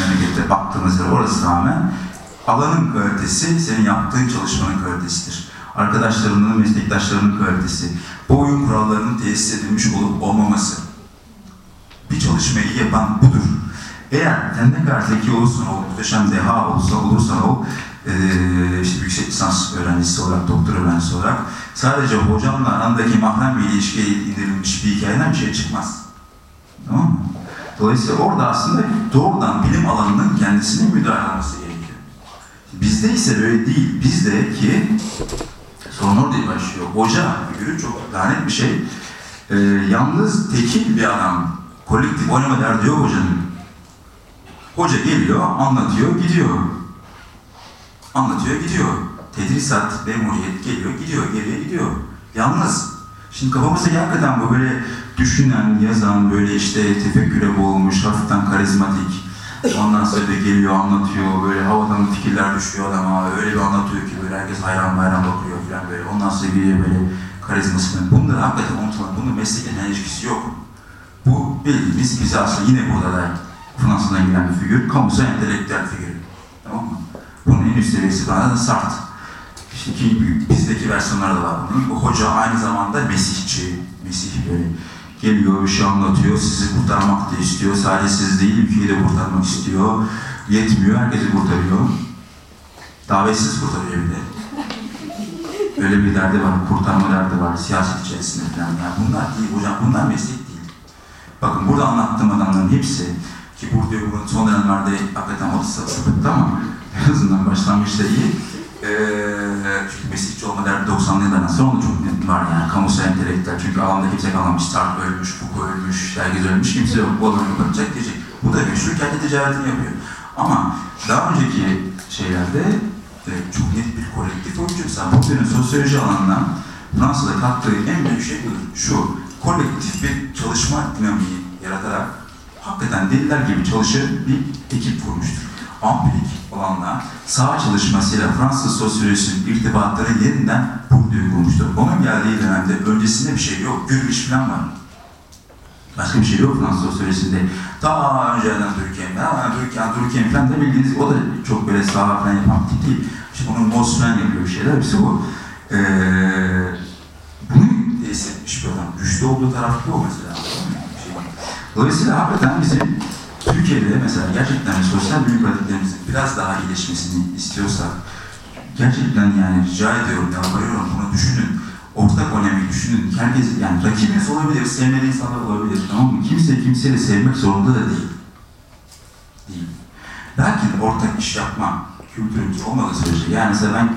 memlekette baktığımızda orası tamamen alanın kalitesi senin yaptığın çalışmanın kalitesidir. Arkadaşlarının, meslektaşlarının kalitesi, bu oyun kurallarının tesis edilmiş olup olmaması. Bir çalışmayı yapan budur. Eğer sen ne kadar zeki olursan ol, muhteşem deha olsa, olursan ol, eee, işte yüksek lisans öğrencisi olarak, doktor öğrencisi olarak sadece hocamla arandaki mahrem bir ilişkiye indirilmiş bir hikayeden bir şey çıkmaz. Tamam mı? Dolayısıyla orada aslında doğrudan bilim alanının kendisinin müdahale olması gerekiyor. Bizde ise böyle değil. Bizde ki sorun orada başlıyor. Hoca figürü çok lanet bir şey. Ee, yalnız tekil bir adam Kolektif oynama derdi yok hocanın. Hoca geliyor, anlatıyor, gidiyor. Anlatıyor, gidiyor. Tedrisat, memuriyet geliyor, gidiyor, geriye gidiyor. Yalnız, şimdi kafamızda hakikaten bu böyle düşünen, yazan, böyle işte tefekküre boğulmuş, hafiften karizmatik, ondan sonra da geliyor, anlatıyor, böyle havadan fikirler düşüyor adama, öyle bir anlatıyor ki böyle herkes hayran hayran bakıyor falan böyle. Ondan sonra geliyor böyle karizmasını. Bunları hakikaten unutalım, bunun meslekle ilişkisi yok. Bu bildiğimiz bize aslında yine burada da Fransa'dan gelen bir figür, kamusal entelektüel figür. Tamam mı? Bunun en üst seviyesi bana da Sartre. İşte ki bizdeki versiyonları da var bunun. Bu hoca aynı zamanda Mesihçi, Mesih böyle geliyor, bir şey anlatıyor, sizi kurtarmak da istiyor. Sadece siz değil, ülkeyi de kurtarmak istiyor. Yetmiyor, herkesi kurtarıyor. Davetsiz kurtarıyor bir de. Öyle bir derdi var, kurtarma derdi var, siyaset içerisinde falan. Yani bunlar değil hocam, bunlar meslek değil. Bakın burada anlattığım adamların hepsi, ki burada bunun son dönemlerde hakikaten o sapıttı ama en azından başlangıçta iyi. Ee, çünkü meslekçi olma derdi 90'lı yıllardan sonra onu çok net var yani kamusal entelektüel çünkü alanda kimse kalmamış, Sartre ölmüş, Foucault ölmüş, herkes ölmüş, kimse yok, bu adamı kapatacak diyecek. Bu da meşhur kendi ticaretini yapıyor. Ama daha önceki şeylerde e, çok net bir kolektif oyuncu. Mesela bugünün sosyoloji alanına Fransa'da kattığı en büyük şey budur. Şu, kolektif bir çalışma dinamiği yaratarak hakikaten deliler gibi çalışan bir ekip kurmuştur. Ampirik olanla sağ çalışmasıyla Fransız sosyolojisinin irtibatları yeniden Bourdieu kurmuştur. Onun geldiği dönemde öncesinde bir şey yok, Gürbiş falan var. Başka bir şey yok Fransız sosyolojisinde. Ta önceden Türkiye'den, ama Türkiye, Türkiye falan da bildiğiniz, o da çok böyle sağ falan yapan bir değil. İşte onun Moss falan yapıyor bir şeyler, hepsi bu. Ee, bunu tesis etmiş bir adam. Güçlü olduğu taraf bu mesela. Dolayısıyla hakikaten bizim Türkiye'de mesela gerçekten sosyal bilim pratiklerimizin biraz daha gelişmesini istiyorsak gerçekten yani rica ediyorum, yalvarıyorum bunu düşünün. Ortak önemi düşünün. Herkes yani rakibiniz olabilir, sevmediği insanlar olabilir. Tamam mı? Kimse kimseyi sevmek zorunda da değil. Değil. Lakin ortak iş yapma kültürümüz olmadığı sürece yani mesela ben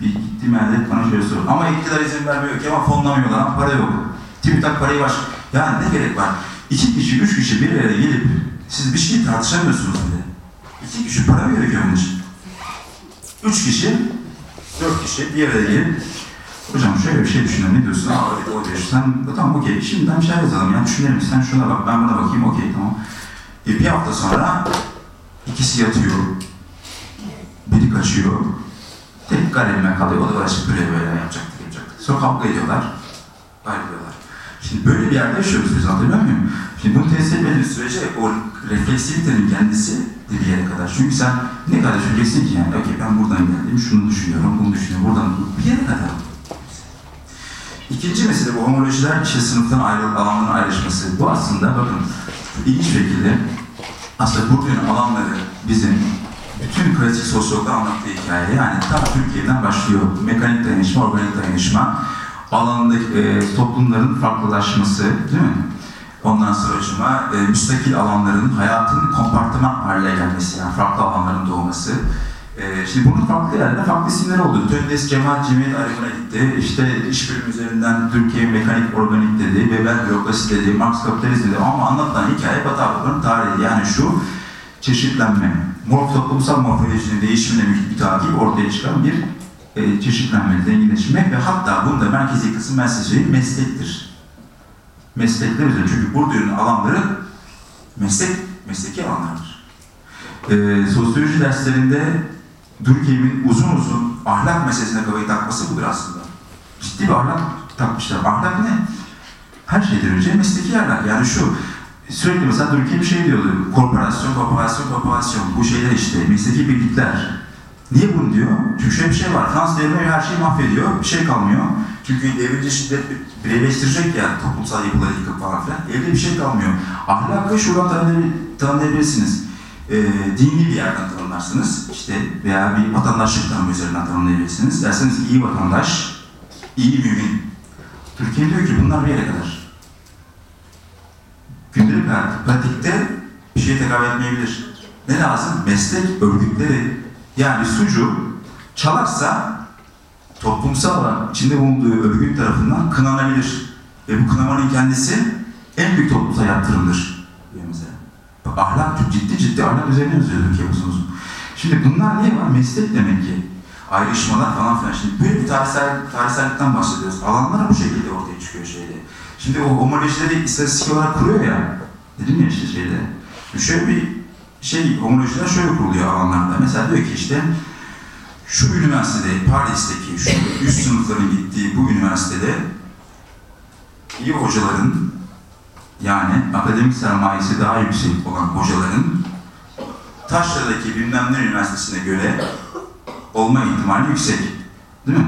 bir gittiğim yerde bana şöyle soruyor. Ama iktidar izin vermiyor ki ama fonlamıyorlar ama para yok. TÜBİTAK parayı baş... Yani ne gerek var? İki kişi, üç kişi bir araya gelip siz bir şey tartışamıyorsunuz bile. İki kişi para mı gerekiyor bunun için? Üç kişi, dört kişi bir araya gelip Hocam şöyle bir şey düşünüyorum, ne diyorsun? Aa evet, o diyor. Sen, tamam okey, şimdiden bir şey yazalım ya, düşünelim. Sen şuna bak, ben buna bakayım, okey tamam. E, bir hafta sonra ikisi yatıyor, biri kaçıyor, tek garibime kalıyor, o da böyle böyle yapacaktık, yapacaktık. Sonra kavga ediyorlar. Şimdi böyle bir yerde yaşıyoruz biz, anlatabiliyor muyum? Şimdi bunu tesis etmediğiniz sürece o refleksivitenin kendisi de bir yere kadar. Çünkü sen ne kadar düşüneceksin ki yani, okey ben buradan geldim, şunu düşünüyorum, bunu düşünüyorum, buradan bir yere kadar. İkinci mesele bu homolojiler işte sınıftan ayrı, alanların ayrışması. Bu aslında bakın ilginç şekilde aslında Bourdieu'nun alanları bizim bütün klasik sosyologlar anlattığı hikaye yani tam Türkiye'den başlıyor. Mekanik dayanışma, organik dayanışma alanındaki e, toplumların farklılaşması değil mi? Ondan sonra e, müstakil alanların hayatın kompartıman haline gelmesi yani farklı alanların doğması. Ee, şimdi bunun farklı yerlerde farklı isimler oldu. Töndes Cemal Cemiyet ayrımına gitti. İşte iş bölümü üzerinden Türkiye mekanik organik dedi, Weber bürokrasi dedi, Marx kapitalizm dedi. Ama anlatılan hikaye Batı tarihi. Yani şu çeşitlenme, morf toplumsal morfolojinin değişimine bir takip ortaya çıkan bir e, çeşitlenme, zenginleşme ve hatta bunda merkezi kısım ben size söyleyeyim meslektir. Meslekler üzerine. Çünkü Bourdieu'nun alanları meslek, mesleki alanlardır. E, sosyoloji derslerinde Durkheim'in uzun uzun ahlak meselesine kafayı takması budur aslında. Ciddi bir ahlak takmışlar. Ahlak ne? Her şeyden önce mesleki ahlak. Yani şu, sürekli mesela Durkheim şey diyordu, korporasyon, korporasyon, korporasyon. Bu şeyler işte, mesleki birlikler. Niye bunu diyor? Çünkü şöyle bir şey var, Fransız devrimi her şeyi mahvediyor, bir şey kalmıyor. Çünkü devrimci şiddet bireyleştirecek ya toplumsal yapıları yıkıp falan filan. Elde bir şey kalmıyor. Ahlakı şuradan tanımlayabilirsiniz e, dini bir yerden tanımlarsınız işte veya bir vatandaşlık tanımı üzerinden tanımlayabilirsiniz. Derseniz iyi vatandaş, iyi mümin. Türkiye diyor ki bunlar bir yere kadar. Gündelik pratikte bir şeye tekabül etmeyebilir. Ne lazım? Meslek örgütleri. Yani sucu çalarsa toplumsal olarak içinde bulunduğu örgüt tarafından kınanabilir. Ve bu kınamanın kendisi en büyük toplumsal yaptırımdır. Bak ahlak çok ciddi ciddi ahlak üzerine yazıyorduk ya uzun uzun. Şimdi bunlar niye var? Meslek demek ki. Ayrışmalar falan filan. Şimdi böyle bir tarihsel, tarihsellikten bahsediyoruz. Alanlar bu şekilde ortaya çıkıyor şeyde. Şimdi o homolojileri istatistik olarak kuruyor ya. Dedim ya işte şeyde. Şöyle bir şey, homolojiler şöyle kuruluyor alanlarda. Mesela diyor ki işte şu üniversitede, Paris'teki şu üst sınıfların gittiği bu üniversitede iyi hocaların yani akademik sermayesi daha yüksek olan hocaların Taşra'daki bilmem ne üniversitesine göre olma ihtimali yüksek. Değil mi?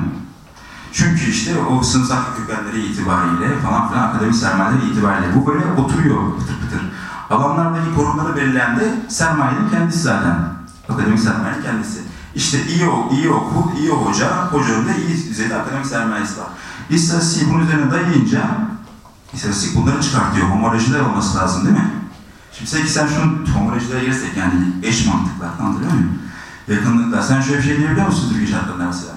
Çünkü işte o sınıfsal kökenleri itibariyle falan filan akademik sermayeleri itibariyle bu böyle oturuyor pıtır pıtır. Alanlardaki konumları belirleyen de sermayenin kendisi zaten. Akademik sermayenin kendisi. İşte iyi, iyi okul, iyi hoca, hocanın da iyi düzeyde akademik sermayesi var. İstatistiği bunun üzerine dayayınca, istatistik bunları çıkartıyor. Homolojiler olması lazım değil mi? Şimdi sen, sen şunu homolojilere girsek yani eş mantıklar, anlatabiliyor muyum? Yakınlıklar. Sen şöyle bir şey diyebiliyor musun Türkiye şartlarında mesela?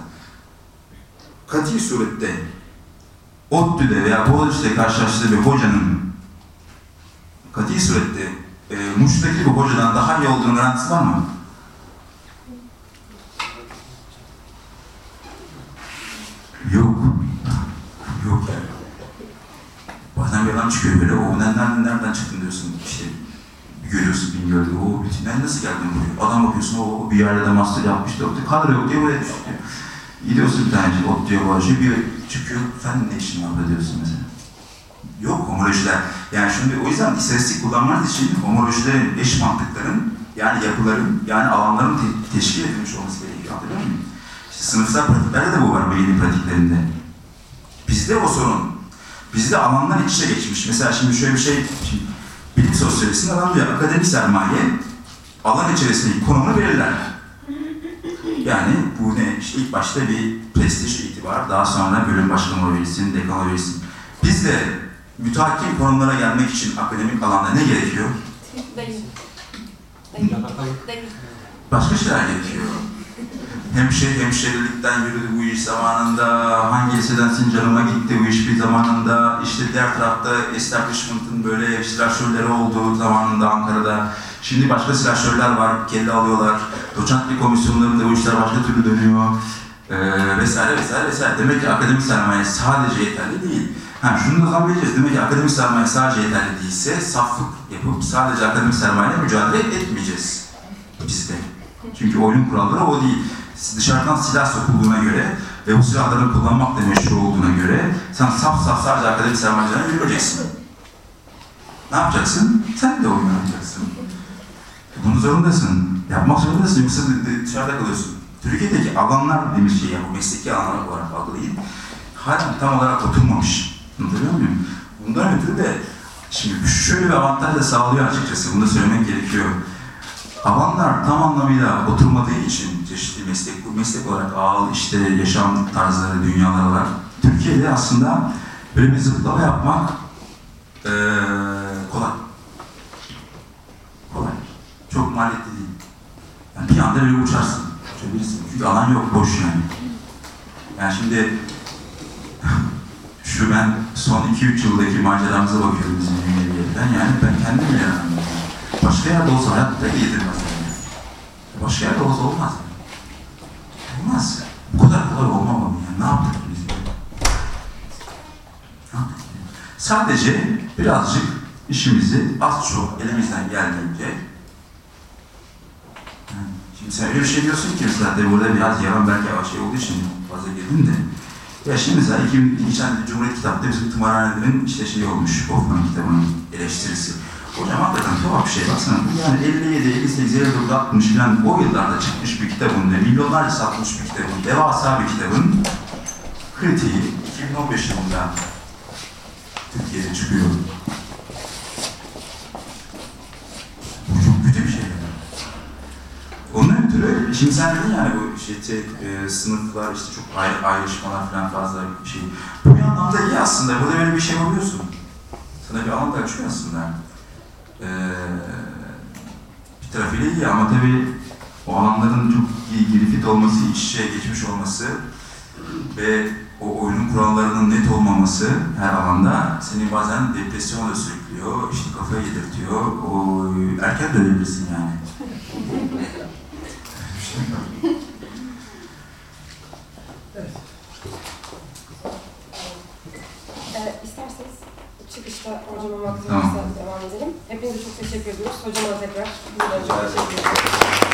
Kati surette ODTÜ'de veya Boğaziçi'de karşılaştığı bir hocanın kati surette e, Muş'taki bir hocadan daha iyi olduğunu garantisi var mı? Yok. Yok yani. Bazen bir adam çıkıyor böyle, o nereden, nereden çıktın diyorsun işte. Bir görüyorsun Bingöl'de, o bütünden nasıl geldin buraya? Adam bakıyorsun, o bir yerde de master yapmış, doktor, kadro yok diye buraya düştü. Gidiyorsun bir tane ot diye bulaşıyor, bir çıkıyor, sen ne işin var diyorsun mesela. Yok homolojiler. Yani şimdi o yüzden istatistik kullanmanız için homolojilerin, eş mantıkların, yani yapıların, yani alanların te- teşkil edilmiş olması gerekiyor. Anladın mı? İşte sınıfsal pratiklerde de bu var beynin pratiklerinde. Bizde o sorun. Bizde alanlar iç içe geçmiş. Mesela şimdi şöyle bir şey, bilim sosyolojisinde adam diyor, akademik sermaye alan içerisindeki konumunu belirler. Yani bu ne? İşte ilk başta bir prestij itibar, daha sonra bölüm başkanı olabilirsin, dekan olabilirsin. Bizde mütehakim konumlara gelmek için akademik alanda ne gerekiyor? Başka şeyler gerekiyor. Hemşire, hemşerilikten yürüdü bu iş zamanında, hangi lisedensin canıma gitti bu iş bir zamanında, işte diğer tarafta establishment'ın böyle silahşörleri olduğu zamanında Ankara'da, şimdi başka silahşörler var, kelle alıyorlar, doçentlik komisyonlarında bu işler başka türlü dönüyor, ee, vesaire vesaire vesaire. Demek ki akademik sermaye sadece yeterli değil. Ha, şunu da zaman bileceğiz. Demek ki akademik sermaye sadece yeterli değilse saflık yapıp sadece akademik sermayeyle mücadele etmeyeceğiz bizde. Çünkü oyun kuralları o değil. Dışarıdan silah sokulduğuna göre ve bu silahları kullanmak da meşru olduğuna göre sen saf saf sadece akademik sermayelerine yürüyeceksin. Ne yapacaksın? Sen de oyun oynayacaksın. Bunu zorundasın. Yapmak zorundasın yoksa dı- dı- dışarıda kalıyorsun. Türkiye'deki alanlar dediğimiz şey ya bu mesleki alanlar olarak algılayın. Halen tam olarak oturmamış. Anlatabiliyor muyum? Bundan ötürü de şimdi şöyle bir avantaj da sağlıyor açıkçası. Bunu da söylemek gerekiyor. Alanlar tam anlamıyla oturmadığı için çeşitli meslek, bu meslek olarak ağıl, işte yaşam tarzları, dünyalar olarak Türkiye'de aslında böyle bir zıplama yapmak eee kolay. Kolay. Çok maliyetli değil. Yani bir anda böyle uçarsın. Uçabilirsin. Çünkü alan yok, boş yani. Yani şimdi [LAUGHS] şu ben son 2-3 yıldaki maceramıza bakıyorum bizim Ümraniye'den. Yani ben kendim yani. Başka yerde olsa hayatta yedirmez yani. Başka yerde olsa olmaz. Yani. Olmaz. Bu kadar kolay olmamalı yani. Ne yaptık biz? Ne yaptık? Sadece birazcık işimizi az çok elimizden geldiğince Şimdi sen öyle bir şey diyorsun ki mesela burada biraz yalan belki yavaş şey olduğu için fazla girdim de. Ya şimdi mesela 2002 geçen Cumhuriyet kitapta bizim tımarhanelerin işte şey olmuş, Hoffman kitabının eleştirisi. Hocam hakikaten tuhaf bir şey baksana. Yani 57, 58, 59, 60 falan o yıllarda çıkmış bir kitabın ve milyonlarca satmış bir kitabın, devasa bir kitabın kritiği 2015 yılında Türkiye'de çıkıyor. Bu çok kötü bir şey. yani. Onun ötürü, şimdi dedin yani bu işte e, sınıflar, işte çok ayrı, ayrışmalar falan fazla bir şey. Bu bir anlamda iyi aslında. Burada böyle bir şey oluyorsun. Sana bir alan da açıyor aslında. Ee, bir tarafıyla iyi ama tabii o alanların çok iyi girifit olması, iç içe geçmiş olması ve o oyunun kurallarının net olmaması her alanda seni bazen depresyona da sürüklüyor, işte kafaya yedirtiyor. O, erken dönebilirsin yani. [LAUGHS] Bir şey yok. Ee, isterseniz hocama vakti Tamam. devam edelim. Hepinize çok teşekkür ediyoruz. Hocama tekrar buradan çok teşekkür ediyoruz.